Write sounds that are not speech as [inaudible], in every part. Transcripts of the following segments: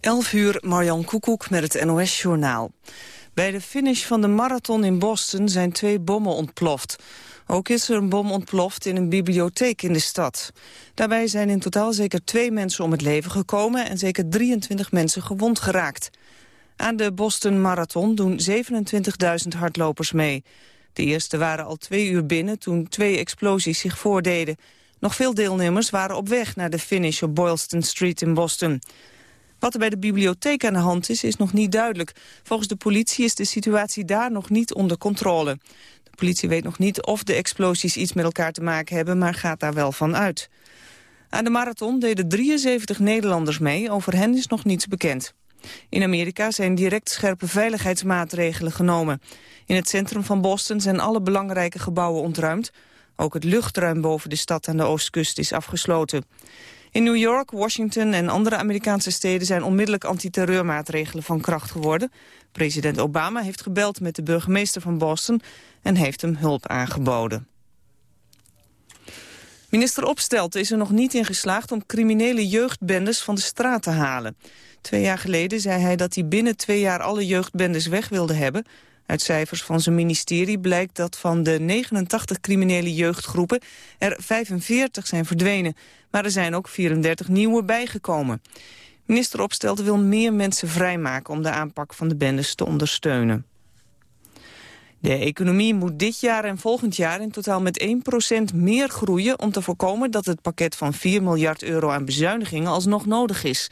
11 uur, Marjan Koekoek met het NOS-journaal. Bij de finish van de marathon in Boston zijn twee bommen ontploft. Ook is er een bom ontploft in een bibliotheek in de stad. Daarbij zijn in totaal zeker twee mensen om het leven gekomen... en zeker 23 mensen gewond geraakt. Aan de Boston Marathon doen 27.000 hardlopers mee. De eerste waren al twee uur binnen toen twee explosies zich voordeden. Nog veel deelnemers waren op weg naar de finish op Boylston Street in Boston. Wat er bij de bibliotheek aan de hand is, is nog niet duidelijk. Volgens de politie is de situatie daar nog niet onder controle. De politie weet nog niet of de explosies iets met elkaar te maken hebben, maar gaat daar wel van uit. Aan de marathon deden 73 Nederlanders mee, over hen is nog niets bekend. In Amerika zijn direct scherpe veiligheidsmaatregelen genomen. In het centrum van Boston zijn alle belangrijke gebouwen ontruimd. Ook het luchtruim boven de stad aan de oostkust is afgesloten. In New York, Washington en andere Amerikaanse steden zijn onmiddellijk antiterreurmaatregelen van kracht geworden. President Obama heeft gebeld met de burgemeester van Boston en heeft hem hulp aangeboden. Minister Opstelten is er nog niet in geslaagd om criminele jeugdbendes van de straat te halen. Twee jaar geleden zei hij dat hij binnen twee jaar alle jeugdbendes weg wilde hebben. Uit cijfers van zijn ministerie blijkt dat van de 89 criminele jeugdgroepen er 45 zijn verdwenen. Maar er zijn ook 34 nieuwe bijgekomen. Minister Opstelten wil meer mensen vrijmaken om de aanpak van de bendes te ondersteunen. De economie moet dit jaar en volgend jaar in totaal met 1% meer groeien... om te voorkomen dat het pakket van 4 miljard euro aan bezuinigingen alsnog nodig is.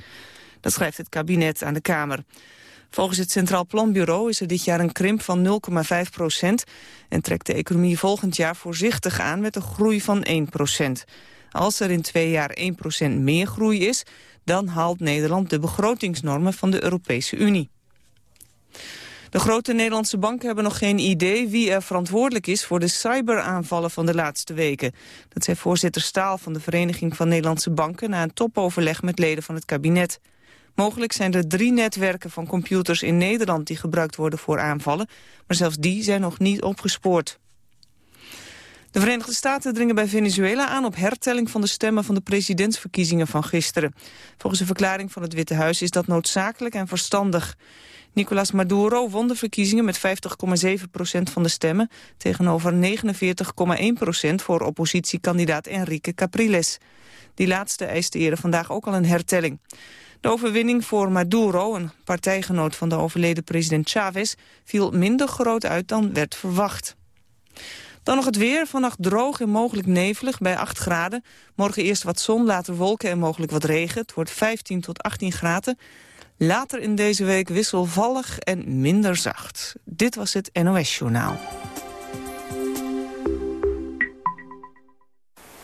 Dat schrijft het kabinet aan de Kamer. Volgens het Centraal Planbureau is er dit jaar een krimp van 0,5 procent... en trekt de economie volgend jaar voorzichtig aan met een groei van 1 procent. Als er in twee jaar 1 procent meer groei is... dan haalt Nederland de begrotingsnormen van de Europese Unie. De grote Nederlandse banken hebben nog geen idee wie er verantwoordelijk is voor de cyberaanvallen van de laatste weken. Dat zei voorzitter Staal van de Vereniging van Nederlandse Banken na een topoverleg met leden van het kabinet. Mogelijk zijn er drie netwerken van computers in Nederland die gebruikt worden voor aanvallen, maar zelfs die zijn nog niet opgespoord. De Verenigde Staten dringen bij Venezuela aan op hertelling van de stemmen van de presidentsverkiezingen van gisteren. Volgens een verklaring van het Witte Huis is dat noodzakelijk en verstandig. Nicolás Maduro won de verkiezingen met 50,7 procent van de stemmen... tegenover 49,1 procent voor oppositiekandidaat Enrique Capriles. Die laatste eiste eerder vandaag ook al een hertelling. De overwinning voor Maduro, een partijgenoot van de overleden president Chavez... viel minder groot uit dan werd verwacht. Dan nog het weer. Vannacht droog en mogelijk nevelig bij 8 graden. Morgen eerst wat zon, later wolken en mogelijk wat regen. Het wordt 15 tot 18 graden. Later in deze week wisselvallig en minder zacht. Dit was het NOS Journaal.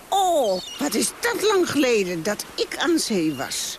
Oh, wat is dat lang geleden dat ik aan zee was.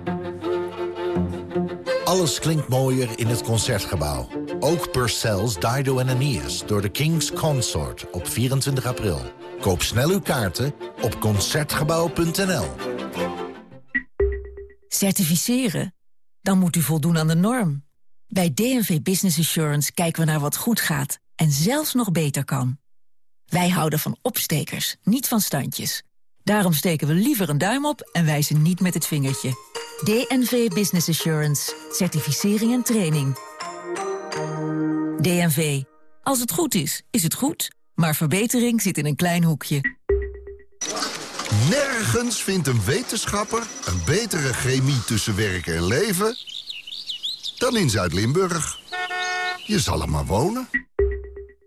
Alles klinkt mooier in het Concertgebouw. Ook Purcell's Dido en Aeneas door de King's Consort op 24 april. Koop snel uw kaarten op Concertgebouw.nl. Certificeren? Dan moet u voldoen aan de norm. Bij DNV Business Assurance kijken we naar wat goed gaat en zelfs nog beter kan. Wij houden van opstekers, niet van standjes. Daarom steken we liever een duim op en wijzen niet met het vingertje. DNV Business Assurance. Certificering en training. DNV. Als het goed is, is het goed. Maar verbetering zit in een klein hoekje. Nergens vindt een wetenschapper een betere chemie tussen werk en leven... dan in Zuid-Limburg. Je zal er maar wonen.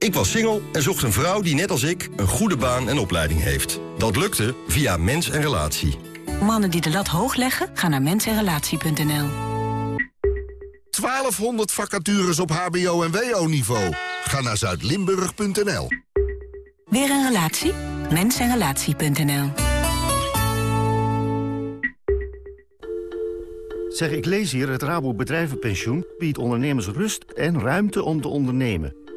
Ik was single en zocht een vrouw die net als ik een goede baan en opleiding heeft. Dat lukte via Mens en Relatie. Mannen die de lat hoog leggen, gaan naar mensenrelatie.nl. 1200 vacatures op hbo- en wo-niveau. Ga naar zuidlimburg.nl. Weer een relatie? Mensenrelatie.nl. Zeg, ik lees hier, het Rabo Bedrijvenpensioen biedt ondernemers rust en ruimte om te ondernemen.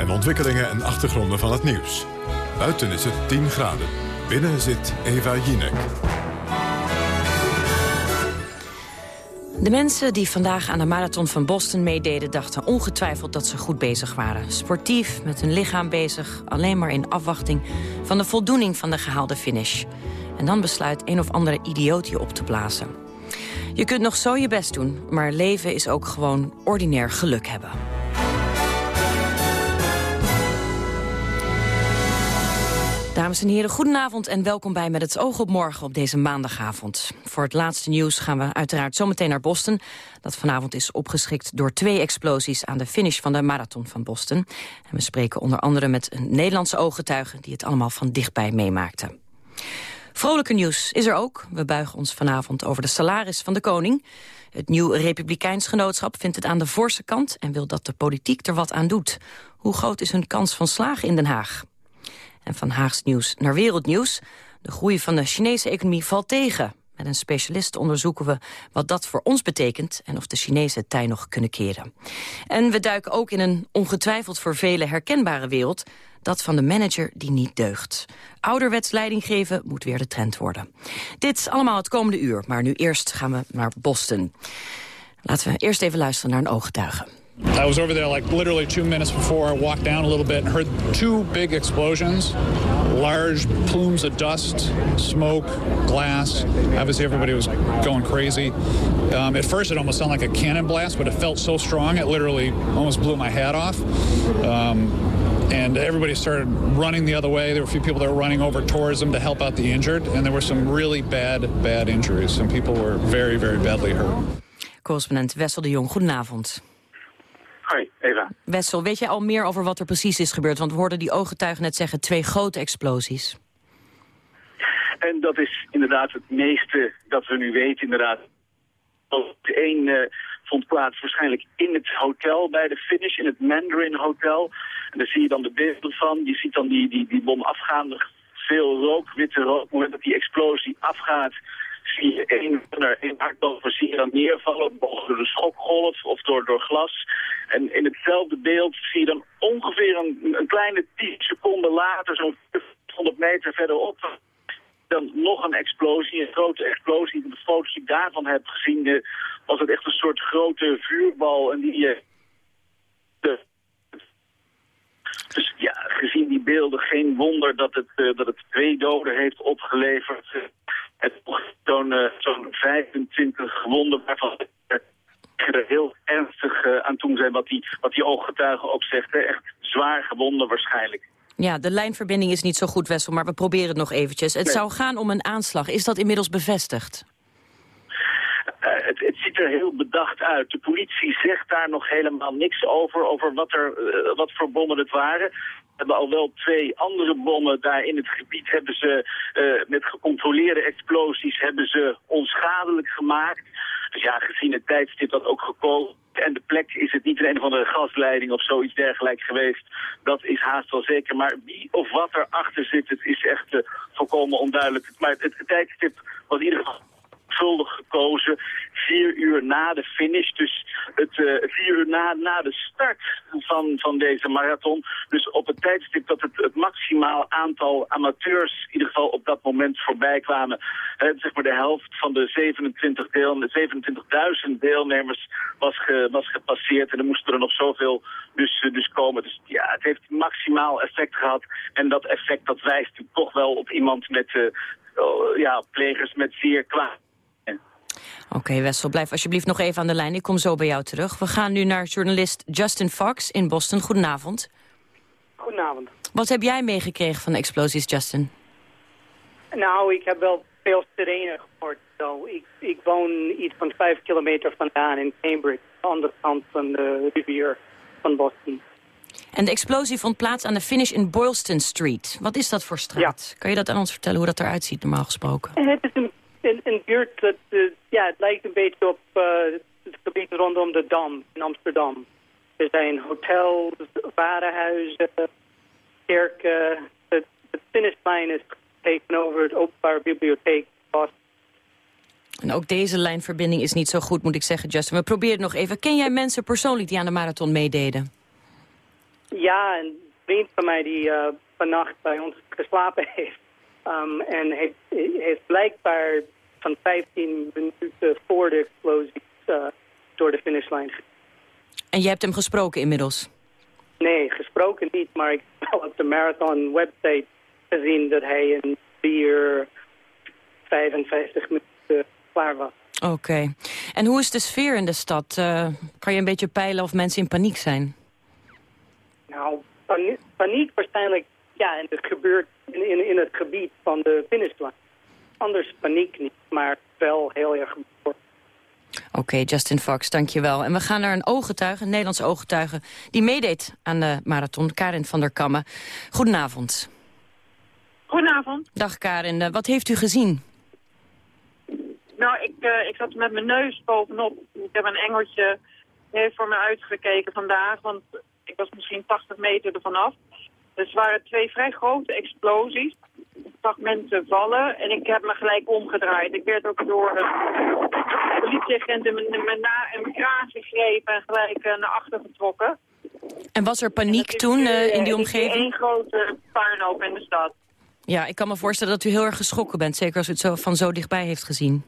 En ontwikkelingen en achtergronden van het nieuws. Buiten is het 10 graden. Binnen zit Eva Jinek. De mensen die vandaag aan de marathon van Boston meededen... dachten ongetwijfeld dat ze goed bezig waren. Sportief, met hun lichaam bezig, alleen maar in afwachting... van de voldoening van de gehaalde finish. En dan besluit een of andere idioot je op te blazen. Je kunt nog zo je best doen, maar leven is ook gewoon ordinair geluk hebben. Dames en heren, goedenavond en welkom bij Met het oog op morgen op deze maandagavond. Voor het laatste nieuws gaan we uiteraard zometeen naar Boston. Dat vanavond is opgeschikt door twee explosies aan de finish van de marathon van Boston. En we spreken onder andere met een Nederlandse ooggetuige die het allemaal van dichtbij meemaakte. Vrolijke nieuws is er ook. We buigen ons vanavond over de salaris van de koning. Het nieuw Republikeins Genootschap vindt het aan de forse kant... en wil dat de politiek er wat aan doet. Hoe groot is hun kans van slagen in Den Haag? En van Haags nieuws naar wereldnieuws. De groei van de Chinese economie valt tegen. Met een specialist onderzoeken we wat dat voor ons betekent... en of de Chinezen tij nog kunnen keren. En we duiken ook in een ongetwijfeld voor velen herkenbare wereld... dat van de manager die niet deugt. Ouderwets leiding geven moet weer de trend worden. Dit allemaal het komende uur, maar nu eerst gaan we naar Boston. Laten we eerst even luisteren naar een ooggetuige. I was over there like literally two minutes before I walked down a little bit and heard two big explosions. Large plumes of dust, smoke, glass. Obviously, everybody was going crazy. Um, at first, it almost sounded like a cannon blast, but it felt so strong it literally almost blew my hat off. Um, and everybody started running the other way. There were a few people that were running over towards them to help out the injured, and there were some really bad, bad injuries. Some people were very, very badly hurt. Correspondent Wessel de Jong, goedenavond. Eva. Wessel, weet jij al meer over wat er precies is gebeurd? Want we hoorden die ooggetuigen net zeggen, twee grote explosies. En dat is inderdaad het meeste dat we nu weten, inderdaad. Eén uh, vond plaats waarschijnlijk in het hotel bij de finish, in het Mandarin Hotel. En daar zie je dan de beelden van. Je ziet dan die, die, die bom afgaan, veel rook, witte rook. Op het moment dat die explosie afgaat, zie je één runner, één hardloper, zie je dan neervallen, door de schokgolf of door, door glas. En in hetzelfde beeld zie je dan ongeveer een, een kleine 10 seconden later, zo'n 100 meter verderop, dan nog een explosie, een grote explosie. De foto's die ik daarvan heb gezien, eh, was het echt een soort grote vuurbal. En die, uh, dus ja, gezien die beelden, geen wonder dat het, uh, dat het twee doden heeft opgeleverd. Het zo'n uh, zo'n 25 gewonden waarvan er heel ernstig uh, aan toe zijn, wat die, wat die ooggetuige ook zegt. Hè. Echt zwaar gewonden waarschijnlijk. Ja, de lijnverbinding is niet zo goed, Wessel, maar we proberen het nog eventjes. Het nee. zou gaan om een aanslag. Is dat inmiddels bevestigd? Uh, het, ziet er heel bedacht uit. De politie zegt daar nog helemaal niks over, over wat, er, uh, wat voor bommen het waren. We hebben al wel twee andere bommen daar in het gebied hebben ze uh, met gecontroleerde explosies hebben ze onschadelijk gemaakt. Dus ja, gezien het tijdstip dat ook gekomen en de plek is het niet een, of andere gasleiding of zoiets dergelijks geweest. Dat is haast wel zeker. Maar wie of wat erachter zit, het is echt volkomen onduidelijk. Maar het, het tijdstip was in ieder geval zorgvuldig gekozen. Vier uur na de finish, dus het, uh, vier uur na, na de start van, van deze marathon. Dus op het tijdstip dat het, het maximaal aantal amateurs in ieder geval op dat moment voorbij kwamen. zeg maar de helft van de 27 deel, 27.000 deelnemers was, was gepasseerd. En er moesten er nog zoveel dus, dus komen. Dus ja, het heeft maximaal effect gehad. En dat effect dat wijst toch wel op iemand met uh, ja, plegers met zeer kwaad. Oké, Wessel, blijf alsjeblieft nog even aan de lijn. Ik kom zo bij jou terug. We gaan nu naar journalist Justin Fox in Boston. Goedenavond. Goedenavond. Wat heb jij meegekregen van de explosies, Justin? Nou, ik heb wel veel sirene gehoord. Zo. Ik, ik woon iets van vijf kilometer vandaan in Cambridge, aan de kant van de rivier van Boston. En de explosie vond plaats aan de finish in Boylston Street. Wat is dat voor straat? Kan je dat aan ons vertellen hoe dat eruit ziet normaal gesproken? Het is een, een, een buurt dat, uh, ja, het lijkt een beetje op uh, het gebied rondom de Dam in Amsterdam. Er zijn hotels, warenhuizen, kerken. Het, het finishlijn is tegenover het Openbare Bibliotheek en ook deze lijnverbinding is niet zo goed, moet ik zeggen, Justin. We proberen nog even. Ken jij mensen persoonlijk die aan de marathon meededen? Ja, een vriend van mij die uh, vannacht bij ons geslapen [laughs] heeft. Um, en heeft, heeft blijkbaar van 15 minuten voor de explosie uh, door de finishlijn En je hebt hem gesproken inmiddels? Nee, gesproken niet, maar ik heb op de marathon website gezien dat hij in 4, 55 minuten klaar was. Oké. En hoe is de sfeer in de stad? Uh, kan je een beetje peilen of mensen in paniek zijn? Nou, paniek, paniek waarschijnlijk ja, en het gebeurt in, in, in het gebied van de finishlijn. Anders paniek niet, maar wel heel erg Oké, Justin Fox, dankjewel. En we gaan naar een ooggetuige, een Nederlandse ooggetuige... die meedeed aan de marathon, Karin van der Kammen. Goedenavond. Goedenavond. Dag Karin, eh, wat heeft u gezien? Nou, ik, uh, ik zat met mijn neus bovenop. Ik heb een engeltje heeft voor me uitgekeken vandaag, want ik was misschien 80 meter ervan af. Dus waren twee vrij grote explosies. Mensen vallen en ik heb me gelijk omgedraaid. Ik werd ook door een politieagent in mijn, na in mijn kraag gegrepen en gelijk uh, naar achter getrokken. En was er paniek toen uh, in die omgeving? één grote puinhoop in de stad. Ja, ik kan me voorstellen dat u heel erg geschrokken bent. Zeker als u het zo, van zo dichtbij heeft gezien.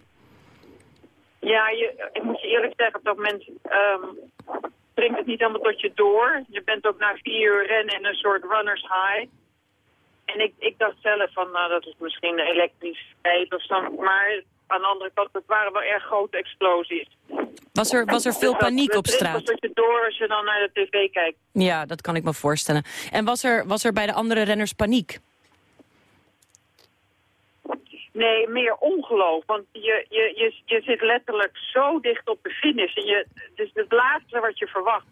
Ja, je, ik moet je eerlijk zeggen, op dat moment um, dringt het niet helemaal tot je door. Je bent ook na vier uur rennen in een soort runner's high. En ik, ik dacht zelf van, nou dat is misschien een elektrisch pijp of zo. Maar aan de andere kant, het waren wel erg grote explosies. Was er, was er veel paniek op straat? Het je door als je dan naar de tv kijkt. Ja, dat kan ik me voorstellen. En was er, was er bij de andere renners paniek? Nee, meer ongeloof. Want je, je, je, je zit letterlijk zo dicht op de finish. En je, het is het laatste wat je verwacht.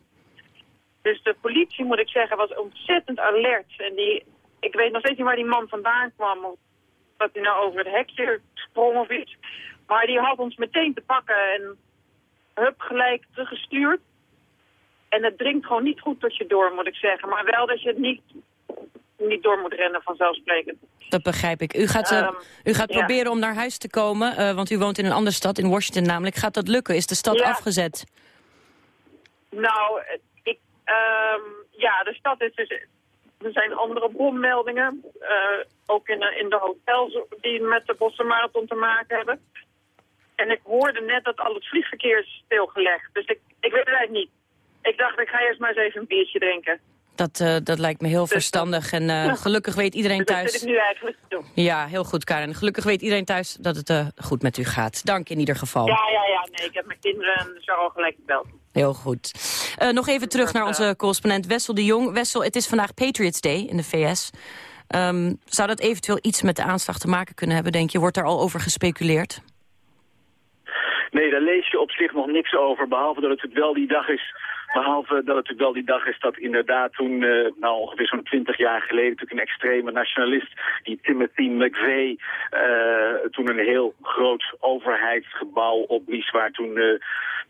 Dus de politie, moet ik zeggen, was ontzettend alert. En die, ik weet nog steeds niet waar die man vandaan kwam. Of dat hij nou over het hekje sprong of iets. Maar die had ons meteen te pakken en hup gelijk teruggestuurd. En het dringt gewoon niet goed tot je door, moet ik zeggen. Maar wel dat je het niet niet door moet rennen vanzelfsprekend. Dat begrijp ik. U gaat, uh, u gaat proberen om naar huis te komen, uh, want u woont in een andere stad, in Washington namelijk. Gaat dat lukken? Is de stad ja. afgezet? Nou, ik, um, ja, de stad is dus... Er zijn andere bommeldingen, uh, ook in, in de hotels die met de Boston Marathon te maken hebben. En ik hoorde net dat al het vliegverkeer is stilgelegd. Dus ik, ik weet het eigenlijk niet. Ik dacht, ik ga eerst maar eens even een biertje drinken. Dat, uh, dat lijkt me heel dus verstandig. En uh, gelukkig weet iedereen thuis... Dat ik nu eigenlijk doen. Ja, heel goed, Karen. Gelukkig weet iedereen thuis dat het uh, goed met u gaat. Dank in ieder geval. Ja, ja, ja. Nee, ik heb mijn kinderen en zo al gelijk gebeld. Heel goed. nog even terug naar onze correspondent Wessel de Jong. Wessel, het is vandaag Patriots Day in de VS. Um, zou dat eventueel iets met de aanslag te maken kunnen hebben, denk je? Wordt daar al over gespeculeerd? Nee, daar lees je op zich nog niks over, behalve dat het wel die dag is Behalve dat het natuurlijk wel die dag is dat inderdaad toen, uh, nou ongeveer zo'n twintig jaar geleden, natuurlijk een extreme nationalist, die Timothy McVeigh, uh, toen een heel groot overheidsgebouw opblies waar toen... Uh,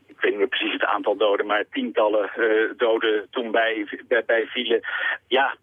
ik weet niet meer precies het aantal doden, maar tientallen doden toen bij, bij, bij vielen. Ja,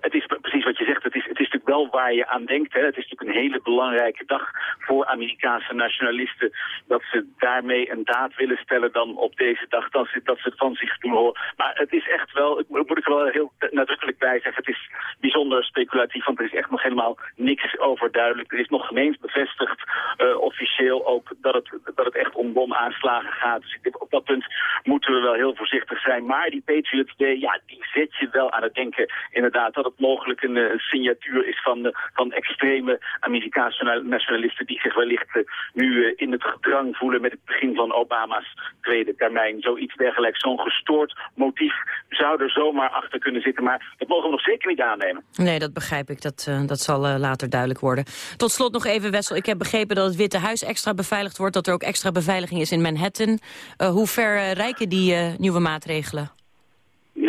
het is precies wat je zegt. Het is, het is natuurlijk wel waar je aan denkt. Hè. Het is natuurlijk een hele belangrijke dag voor Amerikaanse nationalisten. Dat ze daarmee een daad willen stellen dan op deze dag. Dat ze, dat ze het van zich doen horen. Maar het is echt wel, ik moet ik er wel heel nadrukkelijk bij zeggen. Het is bijzonder speculatief, want er is echt nog helemaal niks over duidelijk. Er is nog geen eens bevestigd uh, officieel ook dat het, dat het echt om bomaanslagen gaat. Dus op dat punt moeten we wel heel voorzichtig zijn. Maar die Patriot Day, ja, die zet je wel aan het denken inderdaad dat het mogelijk een, een signatuur is van, uh, van extreme Amerikaanse nationalisten die zich wellicht uh, nu in het gedrang voelen met het begin van Obama's tweede termijn. Zoiets dergelijks, zo'n gestoord motief zou er zomaar achter kunnen zitten. Maar dat mogen we nog zeker niet aannemen. Nee, dat begrijp ik. Dat, dat zal later duidelijk worden. Tot slot nog even, Wessel. Ik heb begrepen dat het Witte Huis extra beveiligd wordt. Dat er ook extra beveiliging is in Manhattan. hoe ver rijken die nieuwe maatregelen?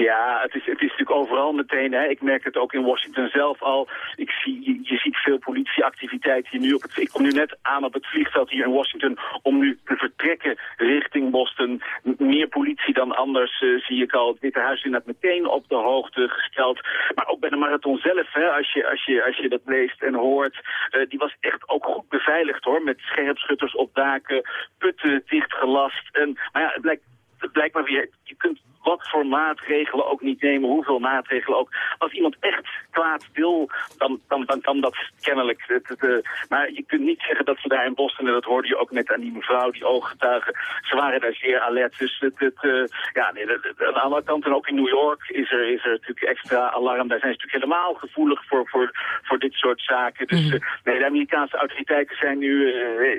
Ja, het is, het is natuurlijk overal meteen. Hè. Ik merk het ook in Washington zelf al. Ik zie, je, ziet veel politieactiviteit hier nu. Op het, ik kom nu net aan op het vliegveld hier in Washington om nu te vertrekken richting Boston. Meer politie dan anders uh, zie ik al. Het Witte Huis inderdaad meteen op de hoogte gesteld. Maar ook bij de marathon zelf, hè, als, je, als, je, als je dat leest en hoort. Uh, die was echt ook goed beveiligd hoor. Met scherpschutters op daken, putten dichtgelast. En, maar ja, het blijkt, het blijkt maar weer, je kunt wat voor maatregelen ook niet nemen, hoeveel maatregelen ook. Als iemand echt kwaad wil, dan, dan, dan kan dat kennelijk. Het, het, uh, maar je kunt niet zeggen dat ze daar in Boston, en dat hoorde je ook net aan die mevrouw, die ooggetuigen, ze waren daar zeer alert. Dus het, het, uh, ja, nee, aan de andere kant, en ook in New York, is er, is er natuurlijk extra alarm. Daar zijn ze natuurlijk helemaal gevoelig voor, voor, voor dit soort zaken. Dus uh, nee, de Amerikaanse autoriteiten zijn nu,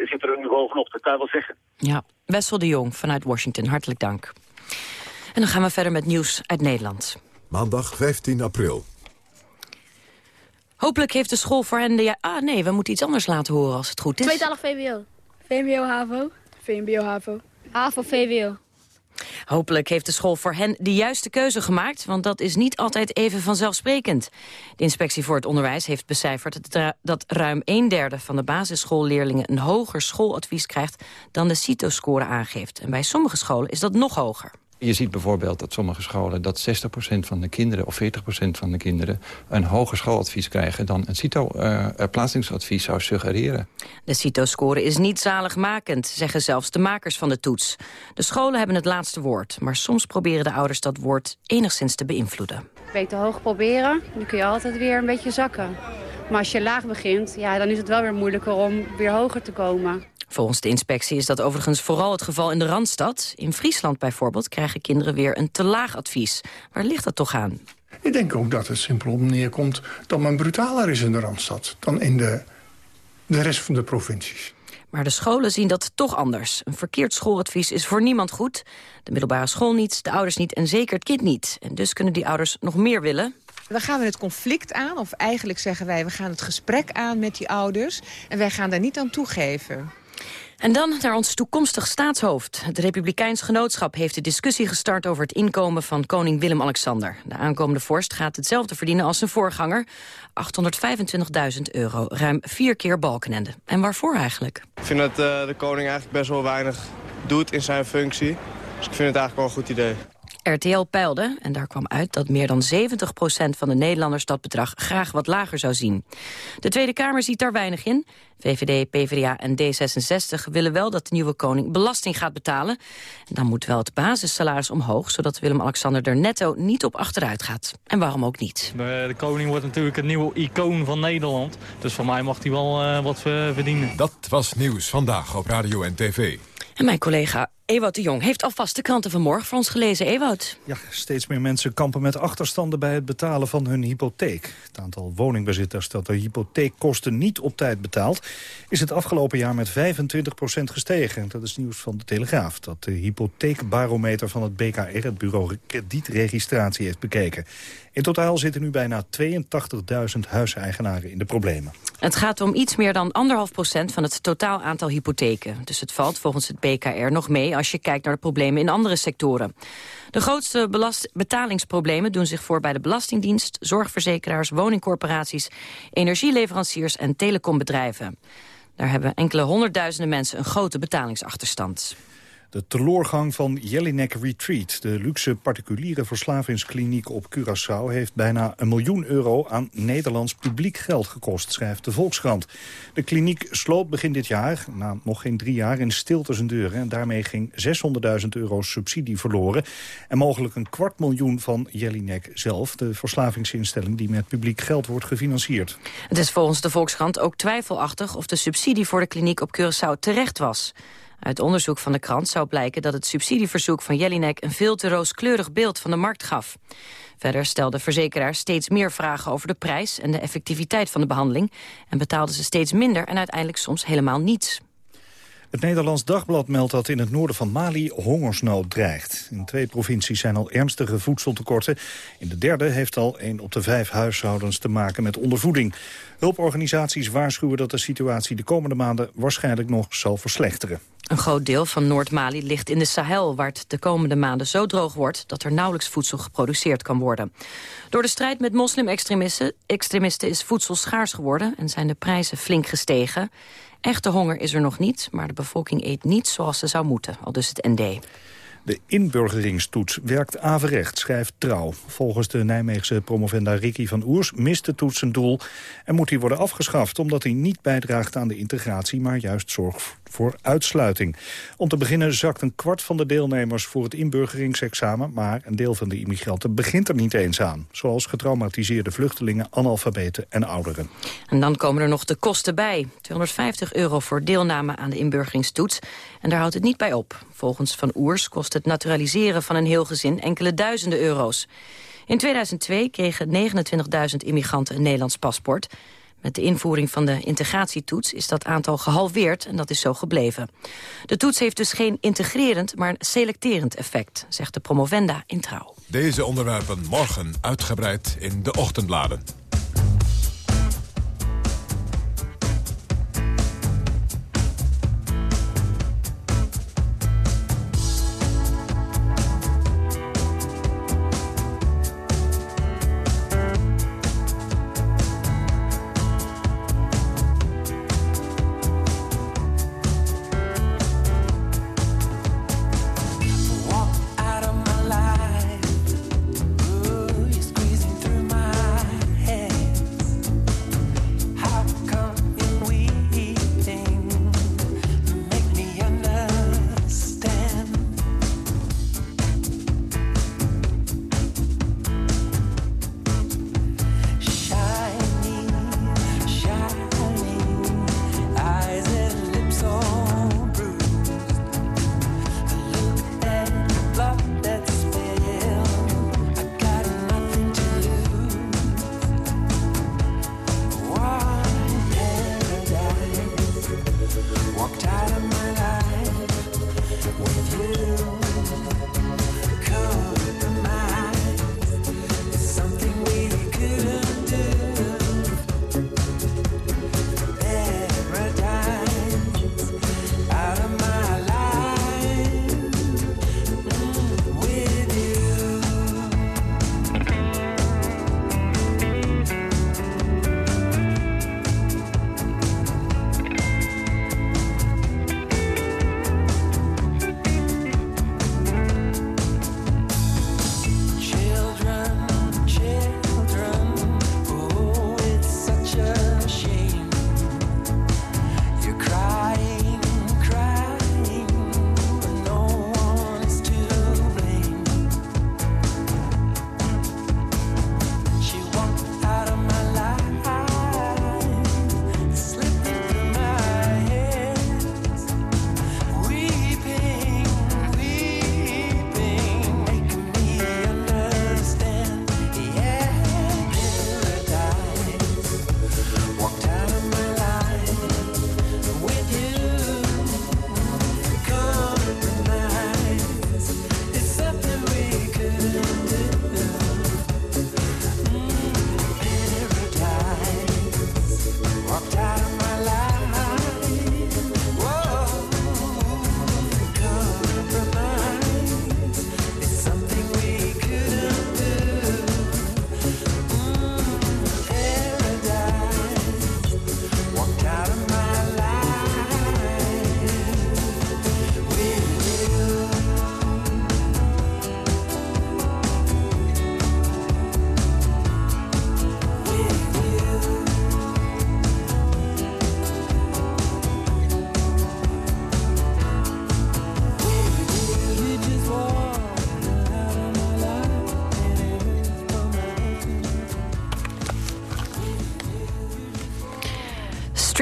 zitten er nu bovenop, dat kan je wel zeggen. Ja, Wessel de Jong vanuit Washington, hartelijk dank. En dan gaan we verder met nieuws uit Nederland. Maandag 15 april. Hopelijk heeft de school voor hen de... Ja ah nee, we moeten iets anders laten horen als het goed is. Tweetalig VWO. VMBO, HAVO. VMBO, HAVO. HAVO, VWO. Hopelijk heeft de school voor hen de juiste keuze gemaakt... want dat is niet altijd even vanzelfsprekend. De Inspectie voor het Onderwijs heeft becijferd... dat ruim een derde van de basisschoolleerlingen... een hoger schooladvies krijgt dan de CITO-score aangeeft. En bij sommige scholen is dat nog hoger. Je ziet bijvoorbeeld dat sommige scholen dat 60% van de kinderen of 40% van de kinderen een hoger schooladvies krijgen dan een CITO-plaatsingsadvies uh, zou suggereren. De CITO-score is niet zaligmakend, zeggen zelfs de makers van de toets. De scholen hebben het laatste woord, maar soms proberen de ouders dat woord enigszins te beïnvloeden. Beter hoog proberen, dan kun je altijd weer een beetje zakken. Maar als je laag begint, ja, dan is het wel weer moeilijker om weer hoger te komen. Volgens de inspectie is dat overigens vooral het geval in de Randstad. In Friesland bijvoorbeeld krijgen kinderen weer een te laag advies. Waar ligt dat toch aan? Ik denk ook dat het simpel op neerkomt dat men brutaler is in de Randstad... dan in de, de rest van de provincies. Maar de scholen zien dat toch anders. Een verkeerd schooladvies is voor niemand goed. De middelbare school niet, de ouders niet en zeker het kind niet. En dus kunnen die ouders nog meer willen. Dan gaan we het conflict aan, of eigenlijk zeggen wij... we gaan het gesprek aan met die ouders en wij gaan daar niet aan toegeven. En dan naar ons toekomstig staatshoofd. Het Republikeins Genootschap heeft de discussie gestart over het inkomen van koning Willem-Alexander. De aankomende vorst gaat hetzelfde verdienen als zijn voorganger. 825.000 euro, ruim vier keer Balkenende. En waarvoor eigenlijk? Ik vind dat uh, de koning eigenlijk best wel weinig doet in zijn functie. Dus ik vind het eigenlijk wel een goed idee. RTL peilde, en daar kwam uit dat meer dan 70% van de Nederlanders dat bedrag graag wat lager zou zien. De Tweede Kamer ziet daar weinig in. VVD, PvdA en D66 willen wel dat de nieuwe koning belasting gaat betalen. En dan moet wel het basissalaris omhoog, zodat Willem-Alexander er netto niet op achteruit gaat. En waarom ook niet? De, de koning wordt natuurlijk het nieuwe icoon van Nederland. Dus voor mij mag hij wel uh, wat verdienen. Dat was Nieuws Vandaag op Radio en TV. En mijn collega Ewout de Jong heeft alvast de kranten van morgen voor ons gelezen. Ewout. Ja, steeds meer mensen kampen met achterstanden bij het betalen van hun hypotheek. Het aantal woningbezitters dat de hypotheekkosten niet op tijd betaalt... is het afgelopen jaar met 25% gestegen. Dat is nieuws van de Telegraaf, dat de hypotheekbarometer van het BKR... het bureau kredietregistratie heeft bekeken. In totaal zitten nu bijna 82.000 huiseigenaren in de problemen. Het gaat om iets meer dan anderhalf procent van het totaal aantal hypotheken. Dus het valt volgens het BKR nog mee als je kijkt naar de problemen in andere sectoren. De grootste betalingsproblemen doen zich voor bij de Belastingdienst... zorgverzekeraars, woningcorporaties, energieleveranciers en telecombedrijven. Daar hebben enkele honderdduizenden mensen een grote betalingsachterstand. De teloorgang van Jelinek Retreat, de luxe particuliere verslavingskliniek op Curaçao... heeft bijna een miljoen euro aan Nederlands publiek geld gekost, schrijft de Volkskrant. De kliniek sloot begin dit jaar, na nog geen drie jaar, in stilte zijn deuren. En daarmee ging 600.000 euro subsidie verloren. En mogelijk een kwart miljoen van Jelinek zelf, de verslavingsinstelling... die met publiek geld wordt gefinancierd. Het is volgens de Volkskrant ook twijfelachtig of de subsidie voor de kliniek op Curaçao terecht was. Uit onderzoek van de krant zou blijken dat het subsidieverzoek van Jelinek... een veel te rooskleurig beeld van de markt gaf. Verder stelden verzekeraars steeds meer vragen over de prijs... en de effectiviteit van de behandeling... en betaalden ze steeds minder en uiteindelijk soms helemaal niets. Het Nederlands Dagblad meldt dat in het noorden van Mali hongersnood dreigt. In twee provincies zijn al ernstige voedseltekorten. In de derde heeft al een op de vijf huishoudens te maken met ondervoeding. Hulporganisaties waarschuwen dat de situatie de komende maanden waarschijnlijk nog zal verslechteren. Een groot deel van Noord-Mali ligt in de Sahel... waar het de komende maanden zo droog wordt... dat er nauwelijks voedsel geproduceerd kan worden. Door de strijd met moslim-extremisten extremisten is voedsel schaars geworden... en zijn de prijzen flink gestegen. Echte honger is er nog niet, maar de bevolking eet niet zoals ze zou moeten, al dus het ND. De inburgeringstoets werkt averecht, schrijft Trouw. Volgens de Nijmeegse promovenda Ricky van Oers mist de toets zijn doel... en moet hij worden afgeschaft omdat hij niet bijdraagt aan de integratie... maar juist zorgt voor uitsluiting. Om te beginnen zakt een kwart van de deelnemers voor het inburgeringsexamen... maar een deel van de immigranten begint er niet eens aan. Zoals getraumatiseerde vluchtelingen, analfabeten en ouderen. En dan komen er nog de kosten bij. 250 euro voor deelname aan de inburgeringstoets. En daar houdt het niet bij op. Volgens Van Oers kost het naturaliseren van een heel gezin enkele duizenden euro's. In 2002 kregen 29.000 immigranten een Nederlands paspoort. Met de invoering van de integratietoets is dat aantal gehalveerd en dat is zo gebleven. De toets heeft dus geen integrerend, maar selecterend effect, zegt de promovenda in Trouw. Deze onderwerpen morgen uitgebreid in de ochtendbladen.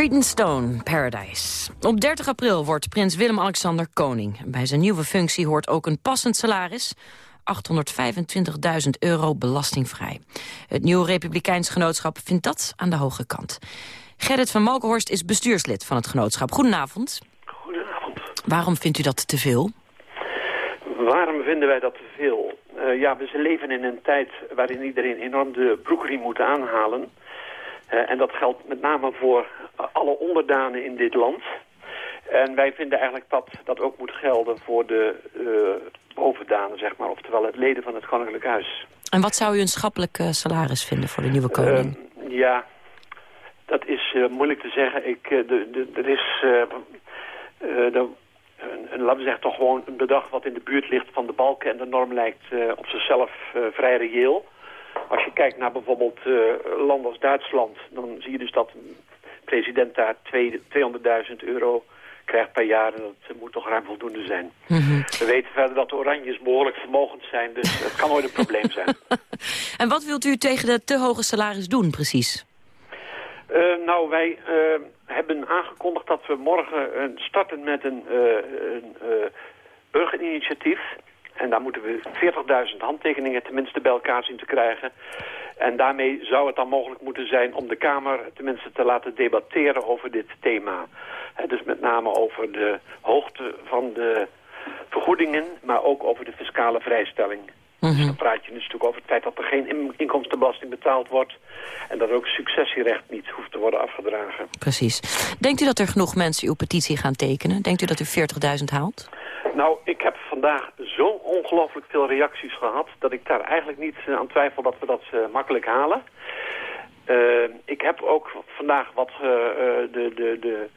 Street Stone, Paradise. Op 30 april wordt prins Willem-Alexander koning. Bij zijn nieuwe functie hoort ook een passend salaris... 825.000 euro belastingvrij. Het nieuwe Republikeins Genootschap vindt dat aan de hoge kant. Gerrit van Malkenhorst is bestuurslid van het genootschap. Goedenavond. Goedenavond. Waarom vindt u dat te veel? Waarom vinden wij dat te veel? Uh, ja, we leven in een tijd waarin iedereen enorm de broekriem moet aanhalen. Uh, en dat geldt met name voor alle onderdanen in dit land. En wij vinden eigenlijk dat dat ook moet gelden voor de uh, bovendanen, zeg maar. Oftewel het leden van het Koninklijk Huis. En wat zou u een schappelijk salaris vinden voor de nieuwe koning? ja, dat is moeilijk te zeggen. Ik, de, de, er is... de, een, laten we zeggen, toch gewoon een bedrag wat in de buurt ligt van de balken en de norm lijkt op zichzelf vrij reëel. Als je kijkt naar bijvoorbeeld uh, landen als Duitsland, dan zie je dus dat een president daar 200.000 euro krijgt per jaar. En dat moet toch ruim voldoende zijn. Mm -hmm. We weten verder dat de Oranjes behoorlijk vermogend zijn, dus het kan ooit een probleem zijn. [laughs] en wat wilt u tegen de te hoge salaris doen precies? Uh, nou, wij uh, hebben aangekondigd dat we morgen starten met een, een burgerinitiatief. En daar moeten we 40.000 handtekeningen tenminste bij elkaar zien te krijgen. En daarmee zou het dan mogelijk moeten zijn om de Kamer tenminste te laten debatteren over dit thema. He, dus met name over de hoogte van de vergoedingen, maar ook over de fiscale vrijstelling. Mm -hmm. Dus dan praat je dus natuurlijk over het feit dat er geen inkomstenbelasting betaald wordt... en dat ook successierecht niet hoeft te worden afgedragen. Precies. Denkt u dat er genoeg mensen uw petitie gaan tekenen? Denkt u dat u 40.000 haalt? Nou, ik heb vandaag zo ongelooflijk veel reacties gehad... dat ik daar eigenlijk niet aan twijfel dat we dat uh, makkelijk halen. Uh, ik heb ook vandaag wat de... de, de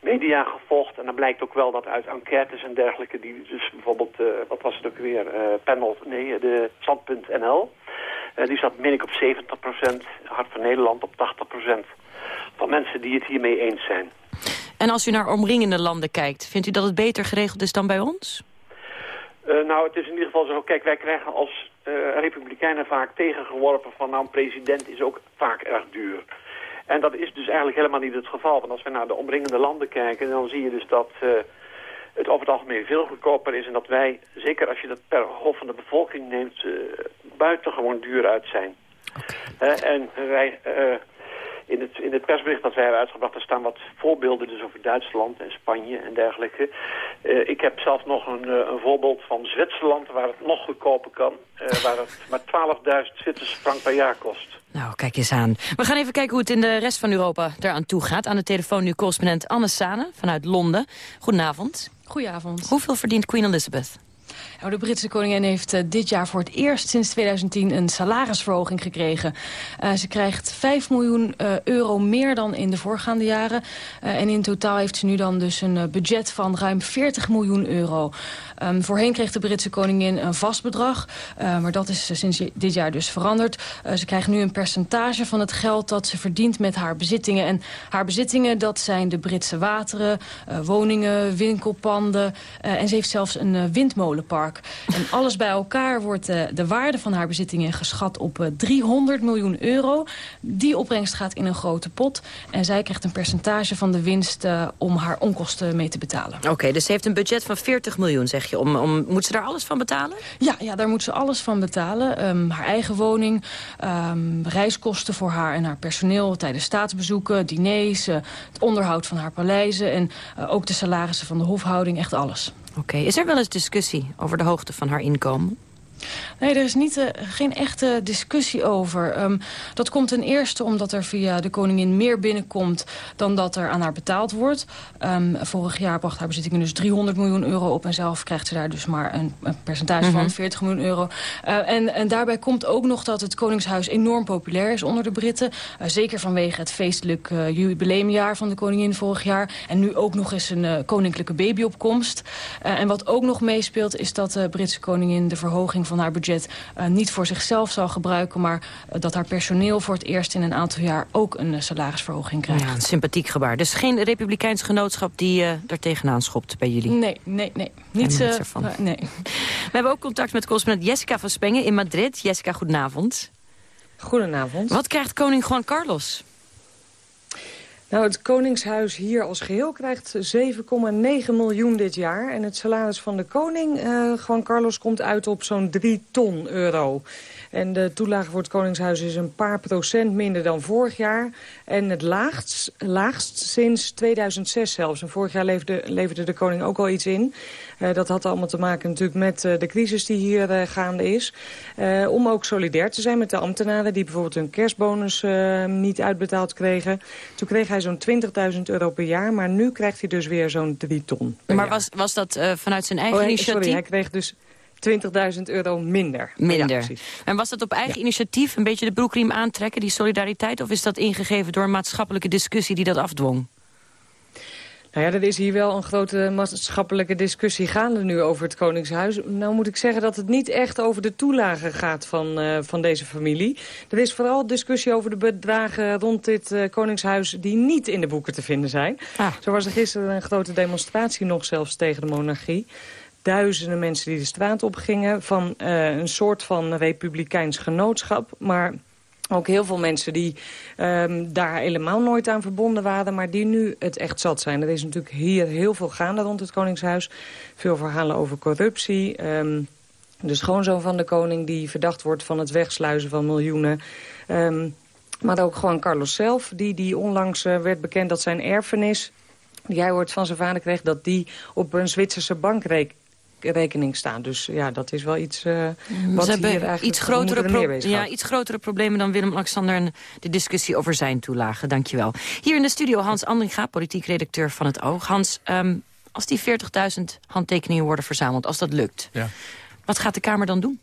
media gevolgd. En dan blijkt ook wel dat uit enquêtes en dergelijke... die dus bijvoorbeeld, wat was het ook weer, uh, panel, nee, de Stand.nl... Die zat, meen ik, op 70% Hart van Nederland op 80% van mensen die het hiermee eens zijn. En als u naar omringende landen kijkt, vindt u dat het beter geregeld is dan bij ons? Nou, het is in ieder geval zo, kijk, wij krijgen als republikeinen vaak tegengeworpen van... nou, een president is ook vaak erg duur. En dat is dus eigenlijk helemaal niet het geval. Want als we naar de omringende landen kijken, dan zie je dus dat uh, het over het algemeen veel goedkoper is. En dat wij, zeker als je dat per hoofd van de bevolking neemt, buitengewoon duur uit zijn. Okay. En wij, in, het, in het persbericht dat wij hebben uitgebracht, er staan wat voorbeelden dus over Duitsland en Spanje en dergelijke. ik heb zelf nog een, een, voorbeeld van Zwitserland, waar het nog goedkoper kan. waar het [laughs] maar 12.000 Zwitserse frank per jaar kost. Nou, kijk eens aan. We gaan even kijken hoe het in de rest van Europa eraan toe gaat. Aan de telefoon nu correspondent Anne Sane vanuit Londen. Goedenavond. Goedenavond. Hoeveel verdient Queen Elizabeth? Nou, de Britse koningin heeft uh, dit jaar voor het eerst sinds 2010 een salarisverhoging gekregen. Uh, ze krijgt 5 miljoen uh, euro meer dan in de voorgaande jaren. en in totaal heeft ze nu dan dus een budget van ruim 40 miljoen euro. Um, voorheen kreeg de Britse koningin een vast bedrag. maar dat is sinds dit jaar dus veranderd. ze krijgt nu een percentage van het geld dat ze verdient met haar bezittingen. En haar bezittingen, dat zijn de Britse wateren, woningen, winkelpanden. en ze heeft zelfs een windmolenpark. En alles bij elkaar wordt uh, de waarde van haar bezittingen geschat op uh, 300 miljoen euro. Die opbrengst gaat in een grote pot. En zij krijgt een percentage van de winst uh, om haar onkosten mee te betalen. Oké, okay, dus ze heeft een budget van 40 miljoen, zeg je. Om, om, moet ze daar alles van betalen? Ja, ja daar moet ze alles van betalen. Um, haar eigen woning, um, reiskosten voor haar en haar personeel... tijdens staatsbezoeken, diners, het onderhoud van haar paleizen... en ook de salarissen van de hofhouding, echt alles. Oké, okay. is er wel eens discussie over de hoogte van haar inkomen? Nee, er is niet, uh, geen echte discussie over. Um, dat komt ten eerste omdat er via de koningin meer binnenkomt... dan dat er aan haar betaald wordt. Um, vorig jaar bracht haar bezittingen dus 300 miljoen euro op... en zelf krijgt ze daar dus maar een, een percentage mm -hmm. van 40 miljoen euro. Uh, en, en daarbij komt ook nog dat het Koningshuis enorm populair is onder de Britten. Uh, zeker vanwege het feestelijk jubileumjaar van de koningin vorig jaar. En nu ook nog eens een koninklijke babyopkomst. en wat ook nog meespeelt is dat de Britse koningin de verhoging van haar budget uh, niet voor zichzelf zal gebruiken... maar uh, dat haar personeel voor het eerst in een aantal jaar ook een uh, salarisverhoging krijgt. Ja, een sympathiek gebaar. Dus geen republikeins genootschap die er tegenaan schopt bij jullie? Nee, nee, nee. Niets, ervan. nee. [laughs] We hebben ook contact met correspondent Jessica van Spengen in Madrid. Jessica, goedenavond. Goedenavond. Wat krijgt koning Juan Carlos? Nou, het Koningshuis hier als geheel krijgt 7,9 miljoen dit jaar. En het salaris van de koning, uh, Juan Carlos, komt uit op zo'n 3 ton euro. En de toelage voor het Koningshuis is een paar procent minder dan vorig jaar. En het laagst, laagst sinds 2006 zelfs. En vorig jaar leverde, leverde de koning ook al iets in. Uh, dat had allemaal te maken natuurlijk met uh, de crisis die hier gaande is. om ook solidair te zijn met de ambtenaren die bijvoorbeeld hun kerstbonus niet uitbetaald kregen. Toen kreeg hij zo'n 20.000 euro per jaar, maar nu krijgt hij dus weer zo'n 3 ton. Maar was, was dat vanuit zijn eigen oh, initiatief? Sorry, hij kreeg dus 20.000 euro minder. Minder. en was dat op eigen initiatief een beetje de broekriem aantrekken, die solidariteit? Of is dat ingegeven door een maatschappelijke discussie die dat afdwong? Nou ja, er is hier wel een grote maatschappelijke discussie gaande nu over het Koningshuis. Nou moet ik zeggen dat het niet echt over de toelagen gaat van, uh, van deze familie. Er is vooral discussie over de bedragen rond dit uh, Koningshuis die niet in de boeken te vinden zijn. Ah. Zo was er gisteren een grote demonstratie nog zelfs tegen de monarchie duizenden mensen die de straat op gingen... van uh, een soort van republikeins genootschap. Maar ook heel veel mensen die um, daar helemaal nooit aan verbonden waren... maar die nu het echt zat zijn. Er is natuurlijk hier heel veel gaande rond het Koningshuis. Veel verhalen over corruptie. Um, de schoonzoon van de koning die verdacht wordt van het wegsluizen van miljoenen... Um, maar ook gewoon Carlos zelf, die, die onlangs uh, werd bekend dat zijn erfenis... die hij hoort van zijn vader kreeg, dat die op een Zwitserse bankrekening rekening staan. Dus ja, dat is wel iets uh, wat Ze hier eigenlijk iets grotere, ja, iets grotere problemen dan Willem-Alexander... en de discussie over zijn toelagen. Dankjewel. Hier in de studio Hans Andringa, politiek redacteur van het Oog. Hans, um, als die 40.000 handtekeningen worden verzameld, als dat lukt... Ja. wat gaat de Kamer dan doen?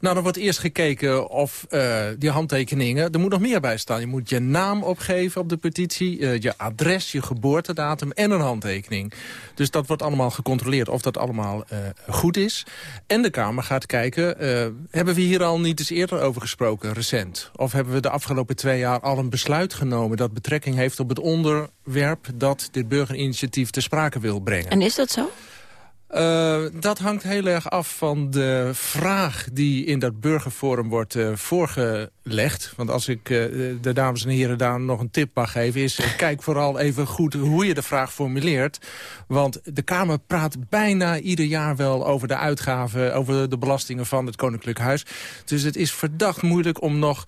Nou, er wordt eerst gekeken of uh, die handtekeningen... er moet nog meer bij staan. Je moet je naam opgeven op de petitie, uh, je adres, je geboortedatum en een handtekening. Dus dat wordt allemaal gecontroleerd of dat allemaal uh, goed is. En de Kamer gaat kijken, hebben we hier al niet eens eerder over gesproken, recent? Of hebben we de afgelopen twee jaar al een besluit genomen... dat betrekking heeft op het onderwerp dat dit burgerinitiatief te sprake wil brengen? En is dat zo? Uh, dat hangt heel erg af van de vraag die in dat burgerforum wordt uh, voorgelegd. Want als ik uh, de dames en heren daar nog een tip mag geven... is kijk vooral even goed hoe je de vraag formuleert. Want de Kamer praat bijna ieder jaar wel over de uitgaven... over de belastingen van het Koninklijk Huis. Dus het is verdacht moeilijk om nog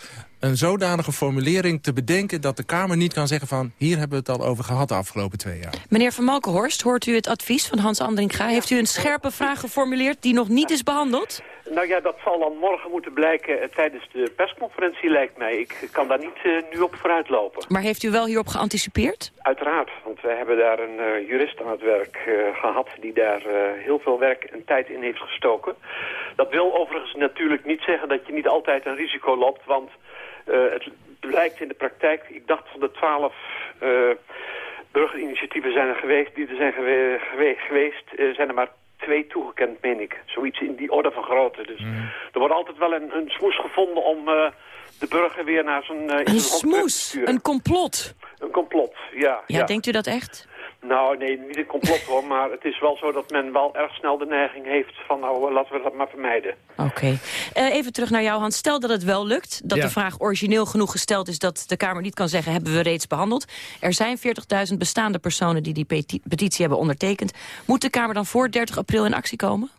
een zodanige formulering te bedenken... dat de Kamer niet kan zeggen van... hier hebben we het al over gehad de afgelopen twee jaar. Meneer Van Malkenhorst, hoort u het advies van Hans Andringa? Heeft u een scherpe vraag geformuleerd die nog niet is behandeld? Nou ja, dat zal dan morgen moeten blijken uh, tijdens de persconferentie, lijkt mij. Ik kan daar niet uh, nu op vooruitlopen. Maar heeft u wel hierop geanticipeerd? Uiteraard, want we hebben daar een uh, jurist aan het werk gehad... die daar heel veel werk en tijd in heeft gestoken. Dat wil overigens natuurlijk niet zeggen dat je niet altijd een risico loopt... want het blijkt in de praktijk, ik dacht van de twaalf uh, burgerinitiatieven zijn er geweest, die er zijn gewe gewe geweest, uh, zijn er maar twee toegekend, meen ik. Zoiets in die orde van grootte. Dus mm. er wordt altijd wel een, een smoes gevonden om de burger weer naar zijn... een smoes? Een complot? Een complot, ja, ja. Ja, denkt u dat echt? Nou, nee, niet een complot hoor, maar het is wel zo dat men wel erg snel de neiging heeft van nou, laten we dat maar vermijden. Oké. Okay. Uh, even terug naar jou, Hans. Stel dat het wel lukt, dat ja. de vraag origineel genoeg gesteld is dat de Kamer niet kan zeggen, hebben we reeds behandeld. Er zijn 40.000 bestaande personen die die peti petitie hebben ondertekend. Moet de Kamer dan voor 30 april in actie komen?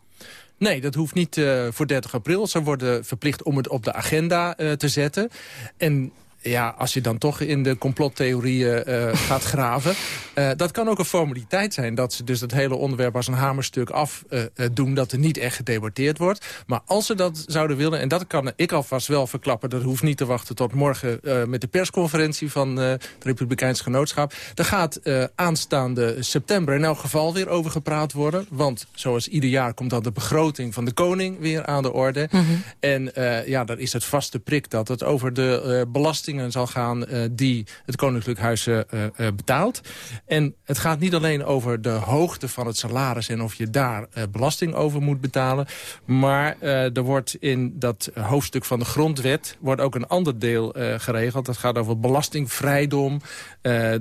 Nee, dat hoeft niet uh, voor 30 april. Ze worden verplicht om het op de agenda uh, te zetten. En ja, als je dan toch in de complottheorieën uh, [laughs] gaat graven... Uh, dat kan ook een formaliteit zijn. Dat ze dus het hele onderwerp als een hamerstuk afdoen... Uh, dat er niet echt gedebatteerd wordt. Maar als ze dat zouden willen, en dat kan ik alvast wel verklappen... dat hoeft niet te wachten tot morgen met de persconferentie... van het Republikeins Genootschap. Daar gaat aanstaande september in elk geval weer over gepraat worden. Want zoals ieder jaar komt dan de begroting van de koning weer aan de orde. Mm -hmm. En ja, dan is het vaste prik dat het over de belasting zal gaan uh, die het Koninklijk Huis uh, uh, betaalt. En het gaat niet alleen over de hoogte van het salaris... en of je daar belasting over moet betalen. Maar er wordt in dat hoofdstuk van de grondwet... wordt ook een ander deel geregeld. Dat gaat over belastingvrijdom.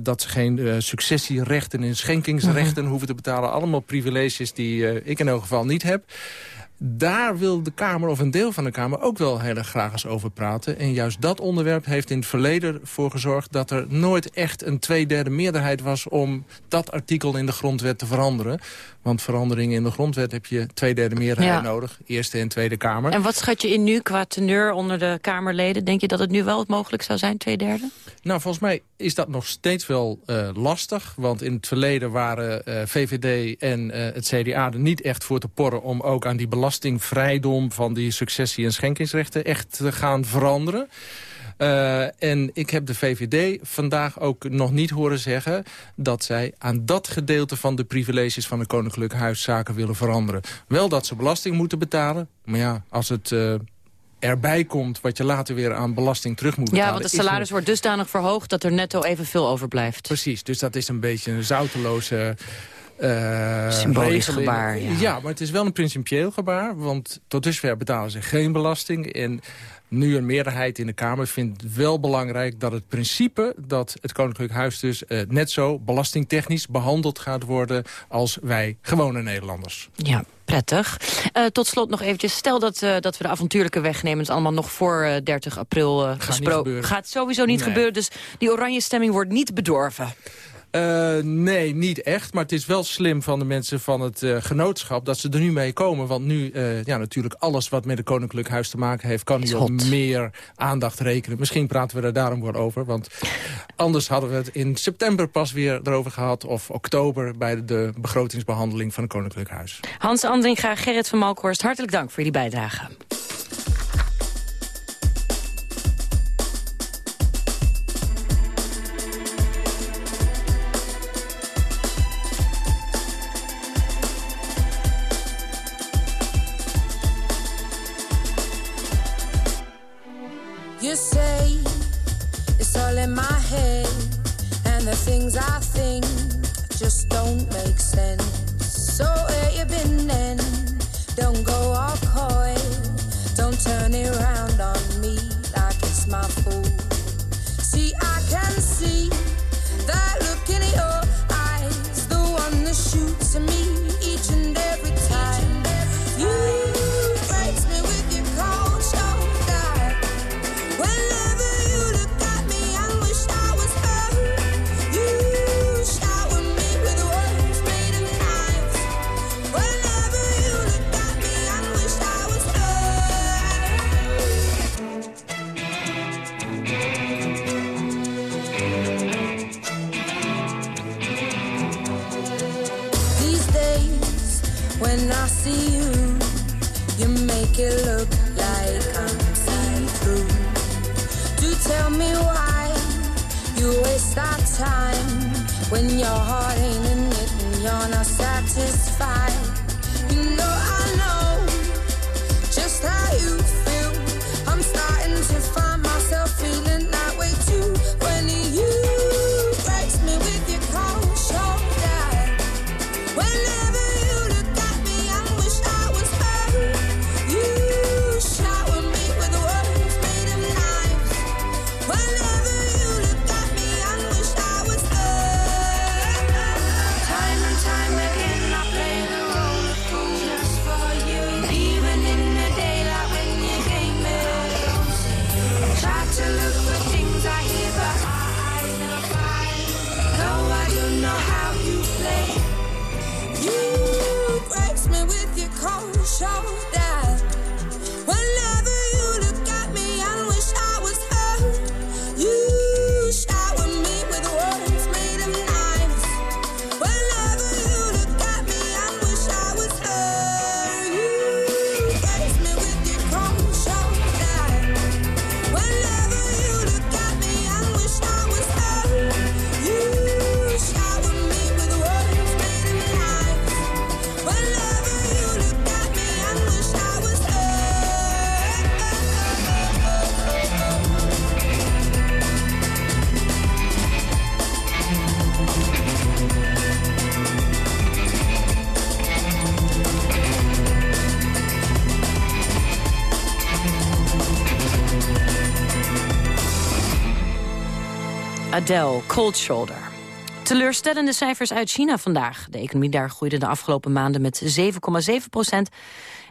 dat ze geen successierechten en schenkingsrechten -hmm. hoeven te betalen. Allemaal privileges die ik in elk geval niet heb. Daar wil de Kamer of een deel van de Kamer ook wel heel erg graag eens over praten. En juist dat onderwerp heeft in het verleden voor gezorgd... dat er nooit echt een tweederde meerderheid was om dat artikel in de grondwet te veranderen. Want veranderingen in de grondwet heb je tweederde meerderheid Ja. nodig. Eerste en Tweede Kamer. En wat schat je in nu qua teneur onder de Kamerleden? Denk je dat het nu wel mogelijk zou zijn, twee derde? Nou, volgens mij is dat nog steeds wel eh, lastig. Want in het verleden waren eh, VVD en eh, het CDA er niet echt voor te porren... om ook aan die belastingvrijdom van die successie- en schenkingsrechten echt te gaan veranderen. Eh, en ik heb de VVD vandaag ook nog niet horen zeggen... dat zij aan dat gedeelte van de privileges van het Koninklijk Huis zaken willen veranderen. Wel dat ze belasting moeten betalen. Maar ja, als het... eh, erbij komt wat je later weer aan belasting terug moet betalen. Ja, want het is salaris wordt dusdanig verhoogd... dat er netto evenveel overblijft. Precies, dus dat is een beetje een zouteloze... eh, Symbolisch regeling. gebaar, ja. maar het is wel een principieel gebaar. Want tot dusver betalen ze geen belasting. En nu een meerderheid in de Kamer vindt het wel belangrijk... dat het principe dat het Koninklijk Huis dus eh, net zo belastingtechnisch behandeld gaat worden... als wij gewone Nederlanders. Ja, prettig. Eh, tot slot nog eventjes. Stel dat, dat we de avontuurlijke weg nemen... het allemaal nog voor eh, 30 april gesproken. Gaat sowieso niet Nee. gebeuren. Dus die oranje stemming wordt niet bedorven. Eh, nee, niet echt. Maar het is wel slim van de mensen van het eh, genootschap... dat ze er nu mee komen. Want nu, eh, ja, natuurlijk alles wat met het Koninklijk Huis te maken heeft... kan nu op meer aandacht rekenen. Misschien praten we er daarom weer over. Want anders hadden we het in september pas weer erover gehad... of oktober bij de begrotingsbehandeling van het Koninklijk Huis. Hans Andringa, Gerrit van Malkhorst, hartelijk dank voor jullie bijdrage. Just don't make sense. So where you been then? Don't go all coy. Don't turn it around on me like it's my fault. See, I can see that look in your eyes, the one that shoots at me time when your heart Adele, Cold Shoulder. Teleurstellende cijfers uit China vandaag. De economie daar groeide de afgelopen maanden met 7,7 procent.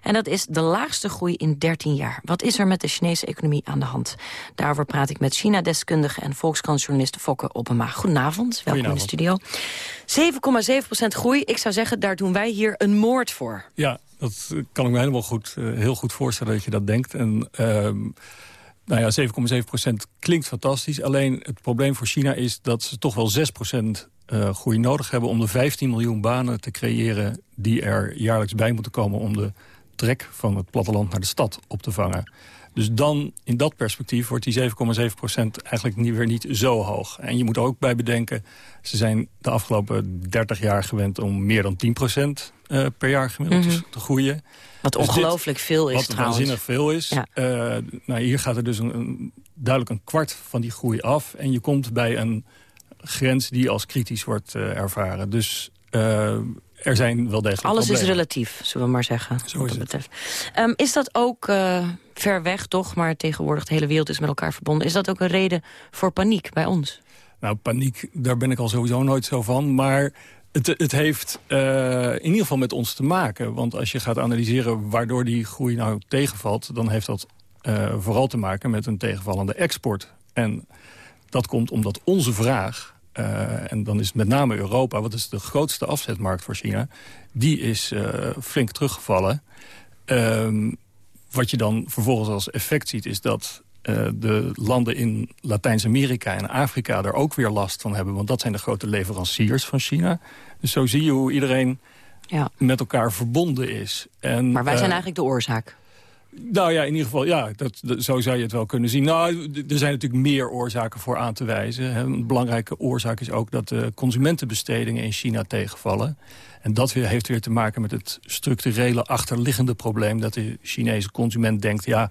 En dat is de laagste groei in 13 jaar. Wat is er met de Chinese economie aan de hand? Daarover praat ik met China-deskundige en Volkskrantjournalist Fokke Oppema. Goedenavond, welkom in de studio. 7,7% groei. Ik zou zeggen, daar doen wij hier een moord voor. Ja, dat kan ik me helemaal goed, uh, heel goed voorstellen dat je dat denkt. En... Uh, nou ja, 7,7% klinkt fantastisch. Alleen het probleem voor China is dat ze toch wel 6% uh, groei nodig hebben... om de 15 miljoen banen te creëren die er jaarlijks bij moeten komen... om de trek van het platteland naar de stad op te vangen. Dus dan, in dat perspectief, wordt die 7,7% eigenlijk niet, weer niet zo hoog. En je moet er ook bij bedenken, ze zijn de afgelopen 30 jaar gewend... om meer dan 10% uh, per jaar gemiddeld mm -hmm. te groeien. Wat dus ongelooflijk veel is wat trouwens. Wat waanzinnig veel is. Ja. Uh, nou, hier gaat er dus een, een, duidelijk een kwart van die groei af. En je komt bij een grens die als kritisch wordt uh, ervaren. Dus er zijn wel degelijk Alles problemen. is relatief, zullen we maar zeggen. Zo wat is dat het. betreft. Um, is dat ook uh, ver weg, toch? Maar tegenwoordig de hele wereld is met elkaar verbonden. Is dat ook een reden voor paniek bij ons? Nou, paniek, daar ben ik al sowieso nooit zo van. Maar het, het heeft uh, in ieder geval met ons te maken. Want als je gaat analyseren waardoor die groei nou tegenvalt... dan heeft dat uh, vooral te maken met een tegenvallende export. En dat komt omdat onze vraag... Uh, en dan is het met name Europa, wat is de grootste afzetmarkt voor China... die is uh, flink teruggevallen. Uh, wat je dan vervolgens als effect ziet is dat uh, de landen in Latijns-Amerika en Afrika... er ook weer last van hebben, want dat zijn de grote leveranciers van China. Dus zo zie je hoe iedereen ja. met elkaar verbonden is. En, maar wij zijn eigenlijk de oorzaak. Nou ja, in ieder geval, ja, dat, zo zou je het wel kunnen zien. Nou, er zijn natuurlijk meer oorzaken voor aan te wijzen. Een belangrijke oorzaak is ook dat de consumentenbestedingen in China tegenvallen. En dat weer, heeft weer te maken met het structurele achterliggende probleem... dat de Chinese consument denkt, ja,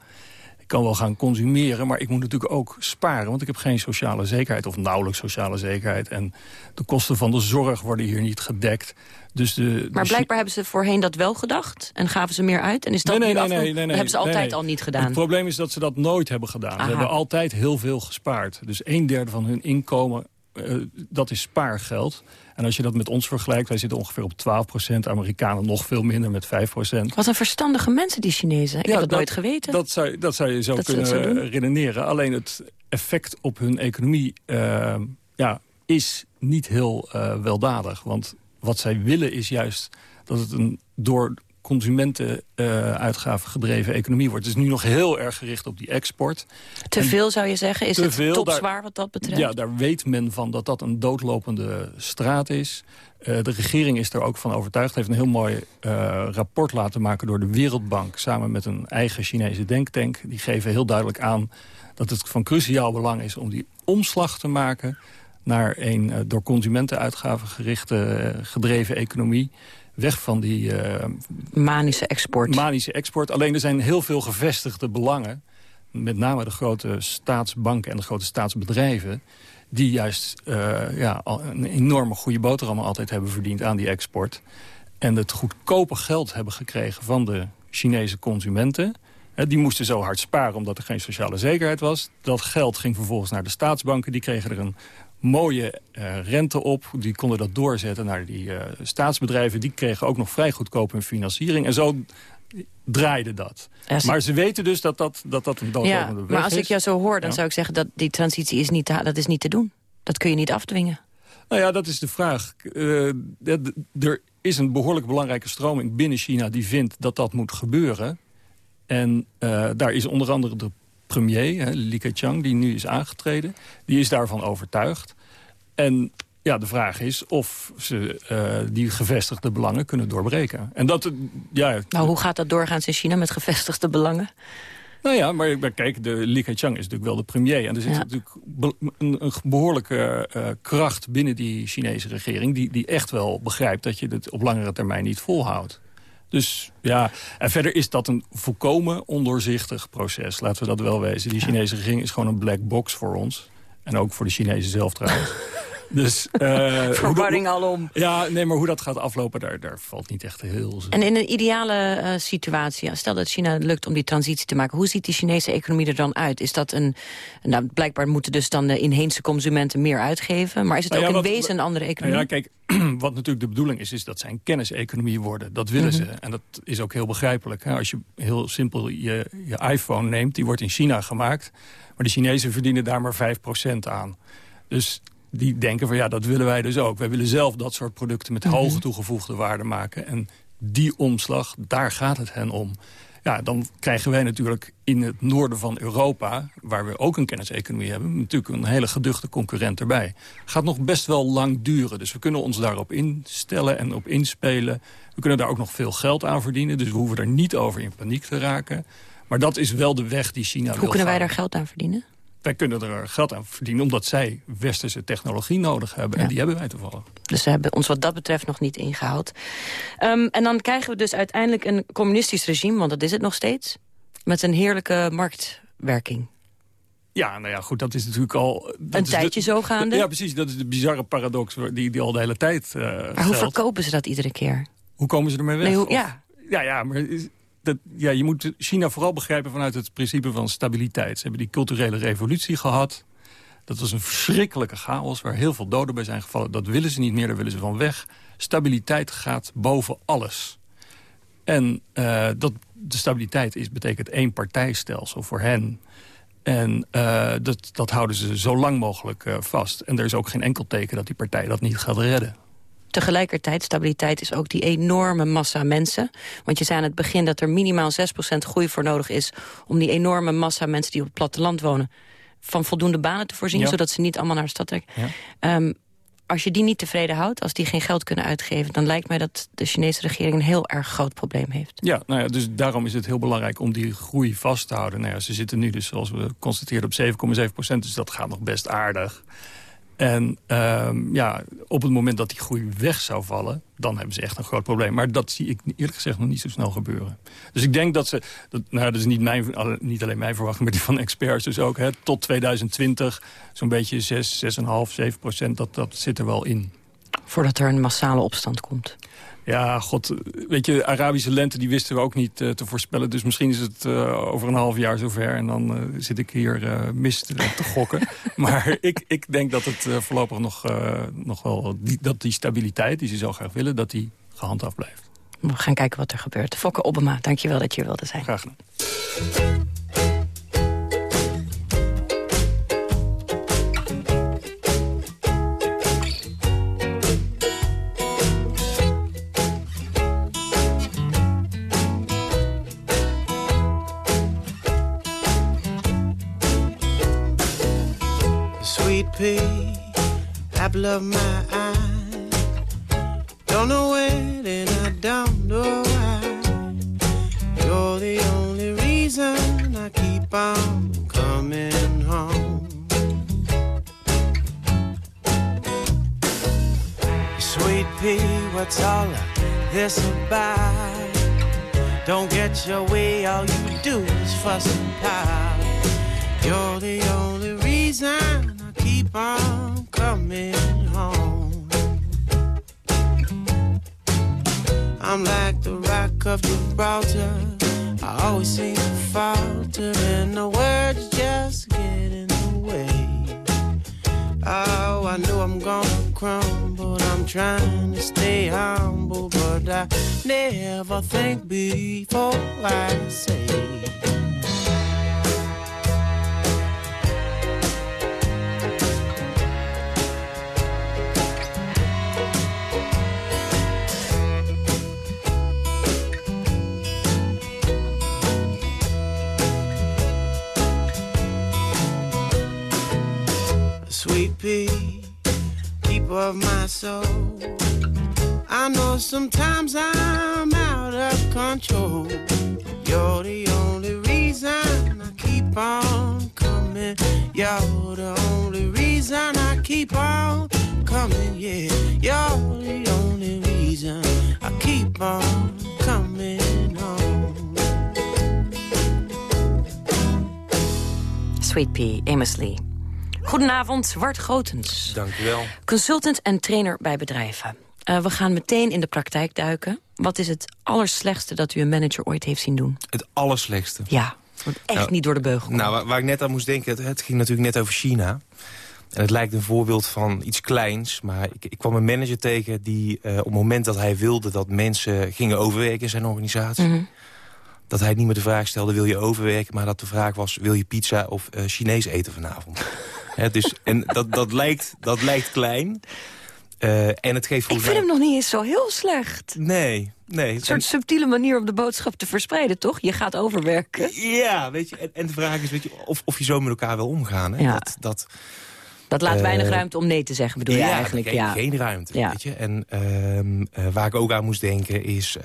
ik kan wel gaan consumeren... maar ik moet natuurlijk ook sparen, want ik heb geen sociale zekerheid... of nauwelijks sociale zekerheid. En de kosten van de zorg worden hier niet gedekt. Dus de, maar de blijkbaar hebben ze voorheen dat wel gedacht en gaven ze meer uit. En is dat nee, nee, nee, nee, nee, dat hebben ze altijd al niet gedaan. Het probleem is dat ze dat nooit hebben gedaan. Ze hebben altijd heel veel gespaard. Dus een derde van hun inkomen, uh, dat is spaargeld. En als je dat met ons vergelijkt, wij zitten ongeveer op 12 procent. Amerikanen nog veel minder met 5 procent. Wat een verstandige mensen, die Chinezen. Ik ja, heb het dat, nooit geweten. Dat zou, dat zou je zo dat kunnen zo redeneren. Alleen het effect op hun economie uh, ja, is niet heel uh, weldadig. Want wat zij willen is juist dat het een door consumentenuitgaven uh, gedreven economie wordt. Het is nu nog heel erg gericht op die export. Te en veel zou je zeggen? Is het veel, topzwaar wat dat betreft? Ja, daar weet men van dat dat een doodlopende straat is. Uh, de regering is er ook van overtuigd. heeft een heel mooi uh, rapport laten maken door de Wereldbank... samen met een eigen Chinese denktank. Die geven heel duidelijk aan dat het van cruciaal belang is... om die omslag te maken naar een uh, door consumentenuitgaven gerichte gedreven economie weg van die... Uh, manische export. Manische export. Alleen er zijn heel veel gevestigde belangen. Met name de grote staatsbanken en de grote staatsbedrijven... die juist uh, ja, een enorme goede boterham altijd hebben verdiend aan die export. En het goedkope geld hebben gekregen van de Chinese consumenten... Die moesten zo hard sparen omdat er geen sociale zekerheid was. Dat geld ging vervolgens naar de staatsbanken. Die kregen er een mooie uh, rente op. Die konden dat doorzetten naar die uh, staatsbedrijven. Die kregen ook nog vrij goedkoop hun financiering. En zo draaide dat. Ja, ze... Maar ze weten dus dat dat, dat, dat een doodlopende ja, weg Maar als is. ik jou zo hoor, dan ja. zou ik zeggen... dat die transitie is niet te, dat is niet te doen. Dat kun je niet afdwingen. Nou ja, dat is de vraag. Uh, er is een behoorlijk belangrijke stroming binnen China... die vindt dat dat moet gebeuren. En uh, daar is onder andere de premier, hè, Li Keqiang, die nu is aangetreden... die is daarvan overtuigd. En ja, de vraag is of ze uh, die gevestigde belangen kunnen doorbreken. En dat, ja, nou, hoe gaat dat doorgaans in China met gevestigde belangen? Nou ja, maar, maar kijk, de Li Keqiang is natuurlijk wel de premier. En er zit ja. natuurlijk een, een behoorlijke uh, kracht binnen die Chinese regering... Die, die echt wel begrijpt dat je het op langere termijn niet volhoudt. Dus ja, en verder is dat een volkomen ondoorzichtig proces. Laten we dat wel wezen. Die Chinese regering is gewoon een black box voor ons. En ook voor de Chinezen zelf trouwens. [laughs] Dus, uh, Verwarring alom. Ja, nee, maar hoe dat gaat aflopen, daar, daar valt niet echt heel... En in een ideale uh, situatie, stel dat China lukt om die transitie te maken... hoe ziet die Chinese economie er dan uit? Is dat een... Nou, blijkbaar moeten dus dan de inheemse consumenten meer uitgeven... maar is het nou ook ja, in wat, wezen een andere economie? Nou ja, kijk, [clears throat] wat natuurlijk de bedoeling is, is dat zij een kenniseconomie worden. Dat willen Mhm. ze. En dat is ook heel begrijpelijk. Hè? Als je heel simpel je, je iPhone neemt, die wordt in China gemaakt... maar de Chinezen verdienen daar maar 5% aan. Dus die denken van ja, dat willen wij dus ook. Wij willen zelf dat soort producten met Mhm. hoge toegevoegde waarde maken. En die omslag, daar gaat het hen om. Ja, dan krijgen wij natuurlijk in het noorden van Europa... waar we ook een kenniseconomie hebben... natuurlijk een hele geduchte concurrent erbij. Gaat nog best wel lang duren. Dus we kunnen ons daarop instellen en op inspelen. We kunnen daar ook nog veel geld aan verdienen. Dus we hoeven er niet over in paniek te raken. Maar dat is wel de weg die China wil Hoe kunnen wij daar geld aan verdienen? Wij kunnen er geld aan verdienen omdat zij westerse technologie nodig hebben. En die hebben wij toevallig. Dus ze hebben ons wat dat betreft nog niet ingehaald. Um, en dan krijgen we dus uiteindelijk een communistisch regime, want dat is het nog steeds. Met een heerlijke marktwerking. Ja, nou ja, goed, dat is natuurlijk al... Een tijdje de, zo gaande? Ja, precies. Dat is de bizarre paradox die, die al de hele tijd uh, Maar geldt. hoe verkopen ze dat iedere keer? Hoe komen ze ermee weg? Nee, hoe, Of- ja. Ja, ja, maar is- dat, ja, je moet China vooral begrijpen vanuit het principe van stabiliteit. Ze hebben die culturele revolutie gehad. Dat was een verschrikkelijke chaos waar heel veel doden bij zijn gevallen. Dat willen ze niet meer, daar willen ze van weg. Stabiliteit gaat boven alles. En eh, dat, de stabiliteit is, betekent één partijstelsel voor hen. En eh, dat, dat houden ze zo lang mogelijk eh, vast. En er is ook geen enkel teken dat die partij dat niet gaat redden. Tegelijkertijd, stabiliteit is ook die enorme massa mensen. Want je zei aan het begin dat er minimaal 6% groei voor nodig is... om die enorme massa mensen die op het platteland wonen... van voldoende banen te voorzien, Ja. zodat ze niet allemaal naar de stad trekken. Ja. Ehm, als je die niet tevreden houdt, als die geen geld kunnen uitgeven... dan lijkt mij dat de Chinese regering een heel erg groot probleem heeft. Ja, nou ja, dus daarom is het heel belangrijk om die groei vast te houden. Nou ja, ze zitten nu dus, zoals we constateerden, op 7,7 procent. Dus dat gaat nog best aardig. En ehm, ja, op het moment dat die groei weg zou vallen... dan hebben ze echt een groot probleem. Maar dat zie ik eerlijk gezegd nog niet zo snel gebeuren. Dus ik denk dat ze... Dat, nou, dat is niet, mijn, niet alleen mijn verwachting, maar die van experts dus ook. Hè, tot 2020 zo'n beetje 6, 6,5, 7 procent. Dat, dat zit er wel in. Voordat er een massale opstand komt. Ja, god, weet je, Arabische lente die wisten we ook niet eh, te voorspellen. Dus misschien is het eh, over een half jaar zover. En dan eh, zit ik hier eh, mis te, te gokken. [laughs] maar ik, ik denk dat het eh, voorlopig nog, eh, nog wel... Die, dat die stabiliteit die ze zo graag willen, dat die gehandhaafd blijft. We gaan kijken wat er gebeurt. Fokke Obama, dankjewel dat je hier wilde zijn. Graag gedaan. Apple of Sweet pea, keeper of my soul. I know sometimes I'm out of control. You're the only reason I keep on coming. You're the only reason I keep on coming. Yeah, you're the only reason I keep on coming. Sweet Pea, Amos Lee. Goedenavond, Wart Gotens. Dank u wel. Consultant en trainer bij bedrijven. Uh, we gaan meteen in de praktijk duiken. Wat is het allerslechtste dat u een manager ooit heeft zien doen? Het allerslechtste? Ja, echt nou, niet door de beugel. Nou, waar, waar, ik net aan moest denken, het, het, ging natuurlijk net over China. En het lijkt een voorbeeld van iets kleins. Maar ik, ik kwam een manager tegen die uh, op het moment dat hij wilde... dat mensen gingen overwerken in zijn organisatie... Mm -hmm. dat hij niet meer de vraag stelde, wil je overwerken? Maar dat de vraag was, wil je pizza of uh, Chinees eten vanavond? [laughs] He, dus, en dat, dat, lijkt, dat lijkt klein... Uh, en het geeft ik vind hem nog niet eens zo heel slecht. Nee, nee. Een soort subtiele manier om de boodschap te verspreiden, toch? Je gaat overwerken. Ja, weet je. En, en de vraag is weet je, of, of je zo met elkaar wil omgaan. Hè? Ja. Dat, dat, dat laat weinig ruimte om nee te zeggen, bedoel ja, je eigenlijk? Ja, geen ruimte, ja. weet je. En uh, uh, waar ik ook aan moest denken is,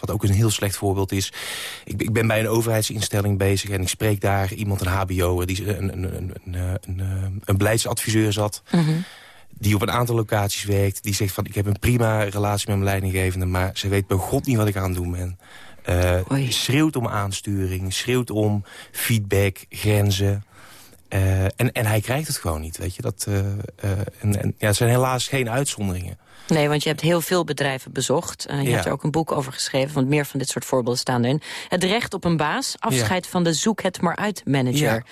wat ook een heel slecht voorbeeld is... Ik, ik, ben bij een overheidsinstelling bezig en ik spreek daar iemand, een hbo'er... die een, een, een, een, een, een beleidsadviseur zat... Mhm. -hmm die op een aantal locaties werkt. Die zegt van, ik heb een prima relatie met mijn leidinggevende... maar ze weet bij god niet wat ik aan het doen ben. Uh, schreeuwt om aansturing, schreeuwt om feedback, grenzen. Uh, en, en hij krijgt het gewoon niet, weet je. Dat, uh, en, en, ja, het zijn helaas geen uitzonderingen. Nee, want je hebt heel veel bedrijven bezocht. Uh, je Ja. hebt er ook een boek over geschreven, want meer van dit soort voorbeelden staan erin. Het recht op een baas, afscheid van de zoek het maar uit manager. Ja.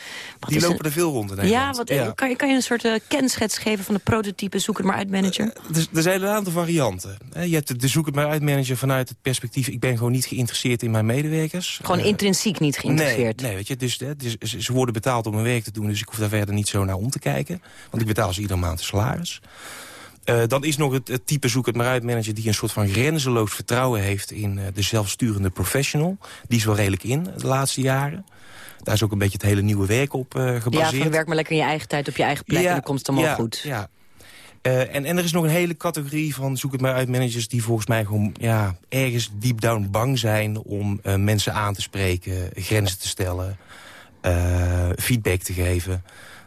Die lopen een- er veel rond in Ja, Nederland. wat, Kan, je, kan je een soort eh, kenschets geven van de prototype zoek het maar uit manager? Dus er zijn een aantal varianten. Je hebt de, de zoek het maar uit manager vanuit het perspectief... ik ben gewoon niet geïnteresseerd in mijn medewerkers. Gewoon Eh, intrinsiek niet geïnteresseerd. Nee, nee weet je, dus, dus ze- ze worden betaald om hun werk te doen... dus ik hoef daar verder niet zo naar om te kijken. Want ik betaal ze iedere maand een salaris. Eh, dan is nog het, het type zoek het maar uit manager... die een soort van grenzeloos vertrouwen heeft in eh, de zelfsturende professional. Die is wel redelijk in de laatste jaren. Daar is ook een beetje het hele nieuwe werk op eh, Ja, gebaseerd. van werk maar lekker in je eigen tijd op je eigen plek en dan komt het allemaal ja, goed. Ja. En, en er is nog een hele categorie van zoek het maar uit managers... die volgens mij gewoon ja, ergens deep down bang zijn... om mensen aan te spreken, grenzen te stellen, feedback te geven.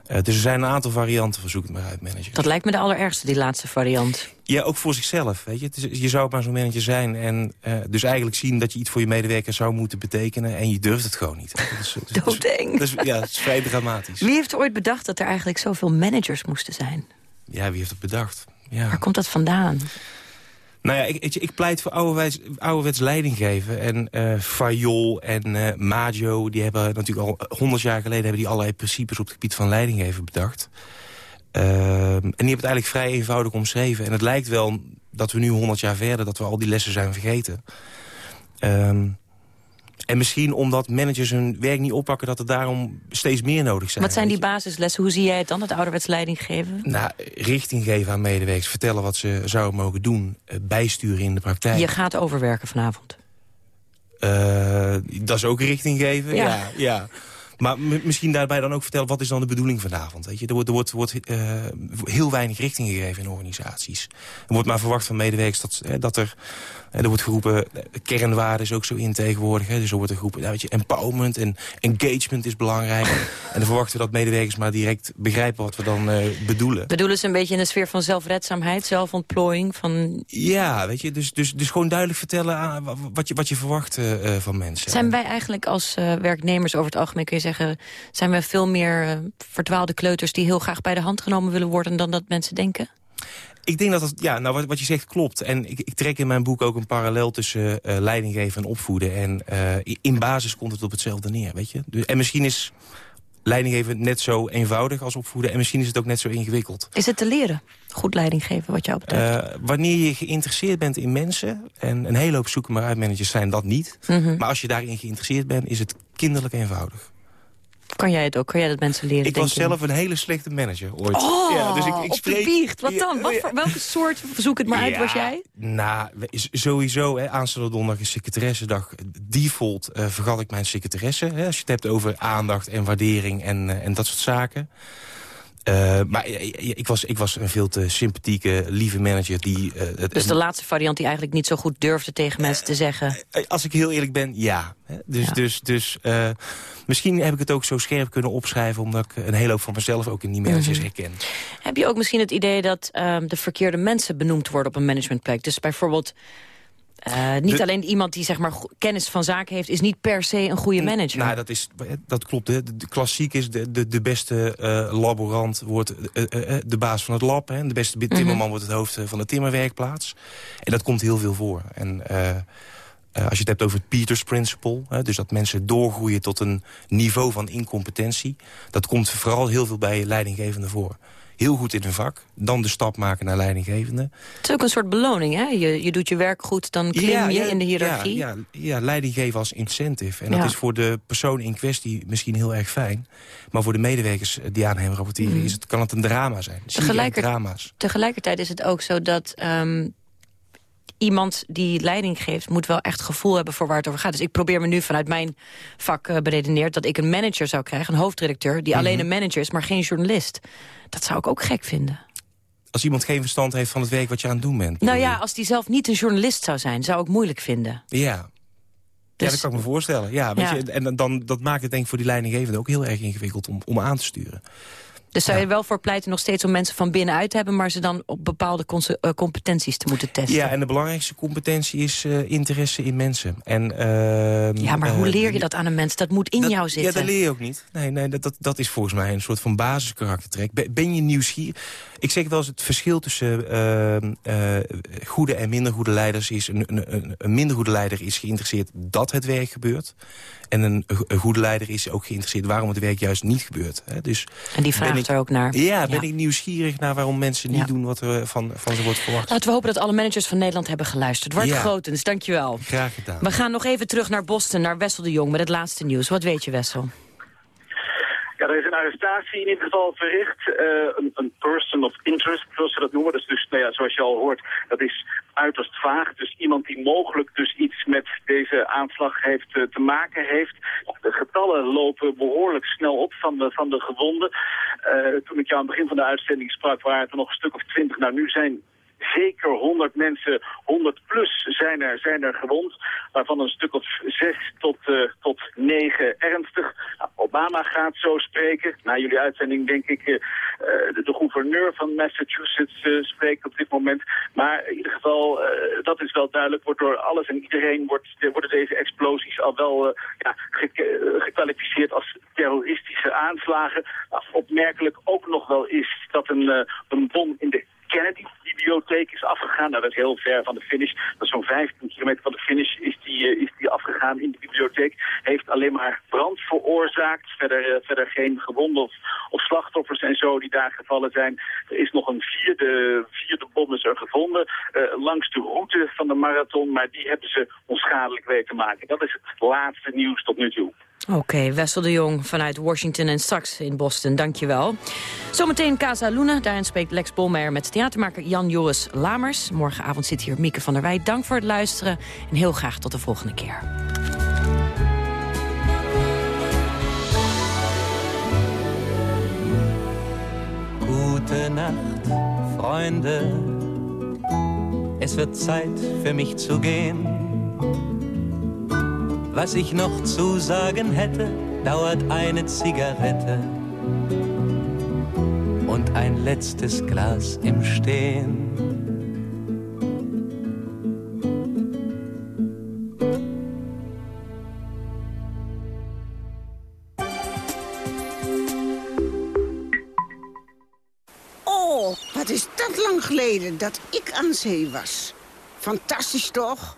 Eh, dus er zijn een aantal varianten van zoek het maar uit managers. Dat lijkt me de allerergste, die laatste variant. Ja, ook voor zichzelf. Weet je. Het is, je zou maar zo'n manager zijn en eh, dus eigenlijk zien dat je iets voor je medewerker zou moeten betekenen en je durft het gewoon niet. Dat is, dat is- Doodeng. dat is- ja, dat is vrij dramatisch. Wie heeft ooit bedacht dat er eigenlijk zoveel managers moesten zijn? Ja, wie heeft het bedacht? Ja. Waar komt dat vandaan? Nou ja, ik, ik, pleit voor ouderwets, ouderwets leiding geven. En eh Fayol en eh Maggio, die hebben natuurlijk al honderd jaar geleden... hebben die allerlei principes op het gebied van leiding geven bedacht. Ehm, en die hebben het eigenlijk vrij eenvoudig omschreven. En het lijkt wel dat we nu honderd jaar verder... dat we al die lessen zijn vergeten. Ehm, en misschien omdat managers hun werk niet oppakken... dat er daarom steeds meer nodig zijn. Wat zijn die basislessen? Hoe zie jij het dan, het ouderwets leiding geven? Nou, richting geven aan medewerkers. Vertellen wat ze zouden mogen doen. eh, bijsturen in de praktijk. Je gaat overwerken vanavond. Eh, dat is ook richting geven. Ja. Ja. ja, Maar misschien daarbij dan ook vertellen... wat is dan de bedoeling vanavond? Weet je? Er wordt, er wordt, wordt eh, heel weinig richting gegeven in organisaties. Er wordt maar verwacht van medewerkers dat, eh, dat er... eh, er wordt geroepen, kernwaarde is ook zo in tegenwoordig. Hè? Dus er wordt er geroepen, ja, weet je, empowerment en engagement is belangrijk. [laughs] en dan verwachten we dat medewerkers maar direct begrijpen wat we dan bedoelen. Bedoelen ze een beetje in de sfeer van zelfredzaamheid, zelfontplooiing? Van... Ja, weet je, dus, dus, dus gewoon duidelijk vertellen aan wat je, wat je verwacht van mensen. Zijn wij eigenlijk als werknemers over het algemeen, kun je zeggen... zijn wij veel meer eh, verdwaalde kleuters die heel graag bij de hand genomen willen worden... dan dat mensen denken? Ik denk dat dat, ja, nou wat, wat je zegt klopt. En ik, ik trek in mijn boek ook een parallel tussen eh leiding geven en opvoeden. En eh, in basis komt het op hetzelfde neer, weet je. Dus, en misschien is leiding geven net zo eenvoudig als opvoeden. En misschien is het ook net zo ingewikkeld. Is het te leren? Goed leiding geven, wat jou betreft? Wanneer je geïnteresseerd bent in mensen... en een hele hoop zoeken maar uit managers zijn dat niet... Mhm. maar als je daarin geïnteresseerd bent, is het kinderlijk eenvoudig. Kan jij het ook? Kan jij dat mensen leren? Ik was zelf een hele slechte manager ooit. Oh, ja, dus ik, ik op spreek. Wat dan? Wat voor, welke soort, zoek het maar uit, was jij? Nou, sowieso, hè, aanstaande donderdag is secretaressendag. Default eh, vergat ik mijn secretaresse. Hè, als je het hebt over aandacht en waardering en, eh, en dat soort zaken. Eh, maar eh, eh, ik was, ik was een veel te sympathieke, lieve manager. Die, het, Dus de laatste variant die eigenlijk niet zo goed durfde tegen mensen te zeggen. Als ik heel eerlijk ben, ja. Dus, Ja. dus, dus eh, misschien heb ik het ook zo scherp kunnen opschrijven... omdat ik een hele hoop van mezelf ook in die managers Mhm. herken. Heb je ook misschien het idee dat ehm, de verkeerde mensen benoemd worden op een managementplek? Dus bijvoorbeeld Eh, niet De- alleen iemand die zeg maar, kennis van zaken heeft... is niet per se een goede manager. Nou, dat, is, dat klopt. De, de, de klassiek is de, de, de beste eh, laborant wordt eh, eh, eh, de baas van het lab. Hè. De beste Mhm. timmerman wordt het hoofd eh, van de timmerwerkplaats. En dat komt heel veel voor. En eh, eh, als je het hebt over het Peters Principle... Hè, dus dat mensen doorgroeien tot een niveau van incompetentie... dat komt vooral heel veel bij leidinggevenden voor. Heel goed in hun vak, dan de stap maken naar leidinggevende. Het is ook een soort beloning, hè? Je, je doet je werk goed, dan klim je in de hiërarchie. Ja, ja, ja, leiding geven als incentive. En dat is voor de persoon in kwestie misschien heel erg fijn. Maar voor de medewerkers die aan hem rapporteren... Mm. Is het, kan het een drama zijn. Zie je Tegelijker- drama's. Tegelijkertijd is het ook zo dat ehm, iemand die leiding geeft... moet wel echt gevoel hebben voor waar het over gaat. Dus ik probeer me nu vanuit mijn vak eh, beredeneerd... dat ik een manager zou krijgen, een hoofdredacteur... die Mhm. alleen een manager is, maar geen journalist. Dat zou ik ook gek vinden. Als iemand geen verstand heeft van het werk wat je aan het doen bent. Nou ja, als die zelf niet een journalist zou zijn... zou ik moeilijk vinden. Ja. Ja, dat kan ik me voorstellen. Ja, weet Ja. Je, en dan, dat maakt het denk ik voor die leidinggevende ook heel erg ingewikkeld om, om aan te sturen. Dus zou je wel voor pleiten nog steeds om mensen van binnenuit te hebben... maar ze dan op bepaalde eh, competenties te moeten testen? Ja, en de belangrijkste competentie is eh, interesse in mensen. En, ehm, Ja, maar hoe eh, leer je dat aan een mens? Dat moet in dat- jou zitten. Ja, dat leer je ook niet. Nee, nee dat, dat, dat is volgens mij een soort van basiskaraktertrek. Ben, ben je nieuwsgierig? Ik zeg wel eens, het verschil tussen ehm, eh, goede en minder goede leiders is... Een, een, een, een minder goede leider is geïnteresseerd dat het werk gebeurt. En een, een goede leider is ook geïnteresseerd waarom het werk juist niet gebeurt. Hè? Dus En die ben vraagt ik- er ook naar. Ja, ben ik nieuwsgierig naar waarom mensen niet doen wat er van, van ze wordt verwacht. Laten we hopen dat alle managers van Nederland hebben geluisterd. Wart Ja. Grotens, dankjewel. Graag gedaan. We gaan nog even terug naar Boston, naar Wessel de Jong... met het laatste nieuws. Wat weet je, Wessel? Ja, er is een arrestatie in ieder geval verricht. Eh, een, een person of interest, zoals ze dat noemen. Dat dus, nou ja, zoals je al hoort, dat is uiterst vaag. Dus iemand die mogelijk dus iets met deze aanslag heeft eh, te maken heeft. De getallen lopen behoorlijk snel op van de, van de gewonden. Eh, toen ik jou aan het begin van de uitzending sprak, waren het er nog een stuk of twintig. Nou, nu zijn zeker 100 mensen, 100 plus zijn er, zijn er gewond. Waarvan een stuk of zes tot, eh, tot negen ernstig. Nou, Obama gaat zo spreken. Na jullie uitzending denk ik, eh, eh, de, gouverneur van Massachusetts spreekt op dit moment. Maar in ieder geval, dat is wel duidelijk, wordt door alles en iedereen wordt, worden deze explosies al wel ja, ge- gekwalificeerd als terroristische aanslagen. Opmerkelijk ook nog wel is dat een, een bom in de Kennedy-bibliotheek is afgegaan. Nou, dat is heel ver van de finish. Dat is zo'n 15 kilometer van de finish is die, eh, is die afgegaan in de bibliotheek. Heeft alleen maar brand veroorzaakt. Verder, eh, verder geen gewonden of, of slachtoffers en zo die daar gevallen zijn. Er is nog een vierde, vierde bom is er gevonden eh, langs de route van de marathon. Maar die hebben ze onschadelijk weten te maken. Dat is het laatste nieuws tot nu toe. Oké, Wessel de Jong vanuit Washington en straks in Boston. Dankjewel. Zometeen Casa Luna. Daarin spreekt Lex Bolmeijer met theatermaker Jan-Joris Lamers. Morgenavond zit hier Mieke van der Wij. Dank voor het luisteren en heel graag tot de volgende keer. Gute Nacht, Freunde. Es wird Zeit für mich zu gehen. Was ich noch zu sagen hätte, dauert eine Zigarette und ein letztes Glas im Stehen. Oh, wat is dat lang geleden dat ik aan zee was. Fantastisch toch?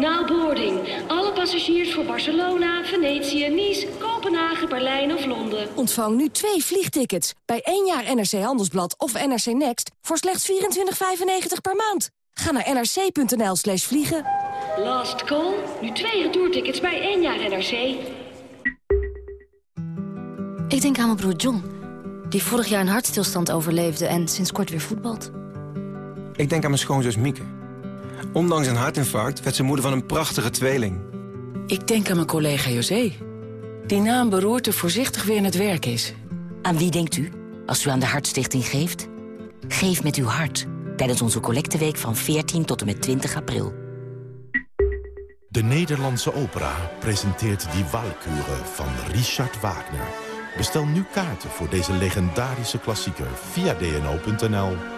Na boarding. Alle passagiers voor Barcelona, Venetië, Nice, Kopenhagen, Berlijn of Londen. Ontvang nu twee vliegtickets bij één jaar NRC Handelsblad of NRC Next voor slechts 24,95 per maand. Ga naar nrc.nl slash vliegen. Last call. Nu twee retourtickets bij één jaar NRC. Ik denk aan mijn broer John, die vorig jaar een hartstilstand overleefde en sinds kort weer voetbalt. Ik denk aan mijn schoonzus Mieke. Ondanks een hartinfarct werd ze moeder van een prachtige tweeling. Ik denk aan mijn collega José. Die na een beroerte voorzichtig weer in het werk is. Aan wie denkt u? Als u aan de Hartstichting geeft, geef met uw hart. Tijdens onze collecteweek van 14 tot en met 20 april. De Nederlandse opera presenteert Die Walküre van Richard Wagner. Bestel nu kaarten voor deze legendarische klassieker via dno.nl.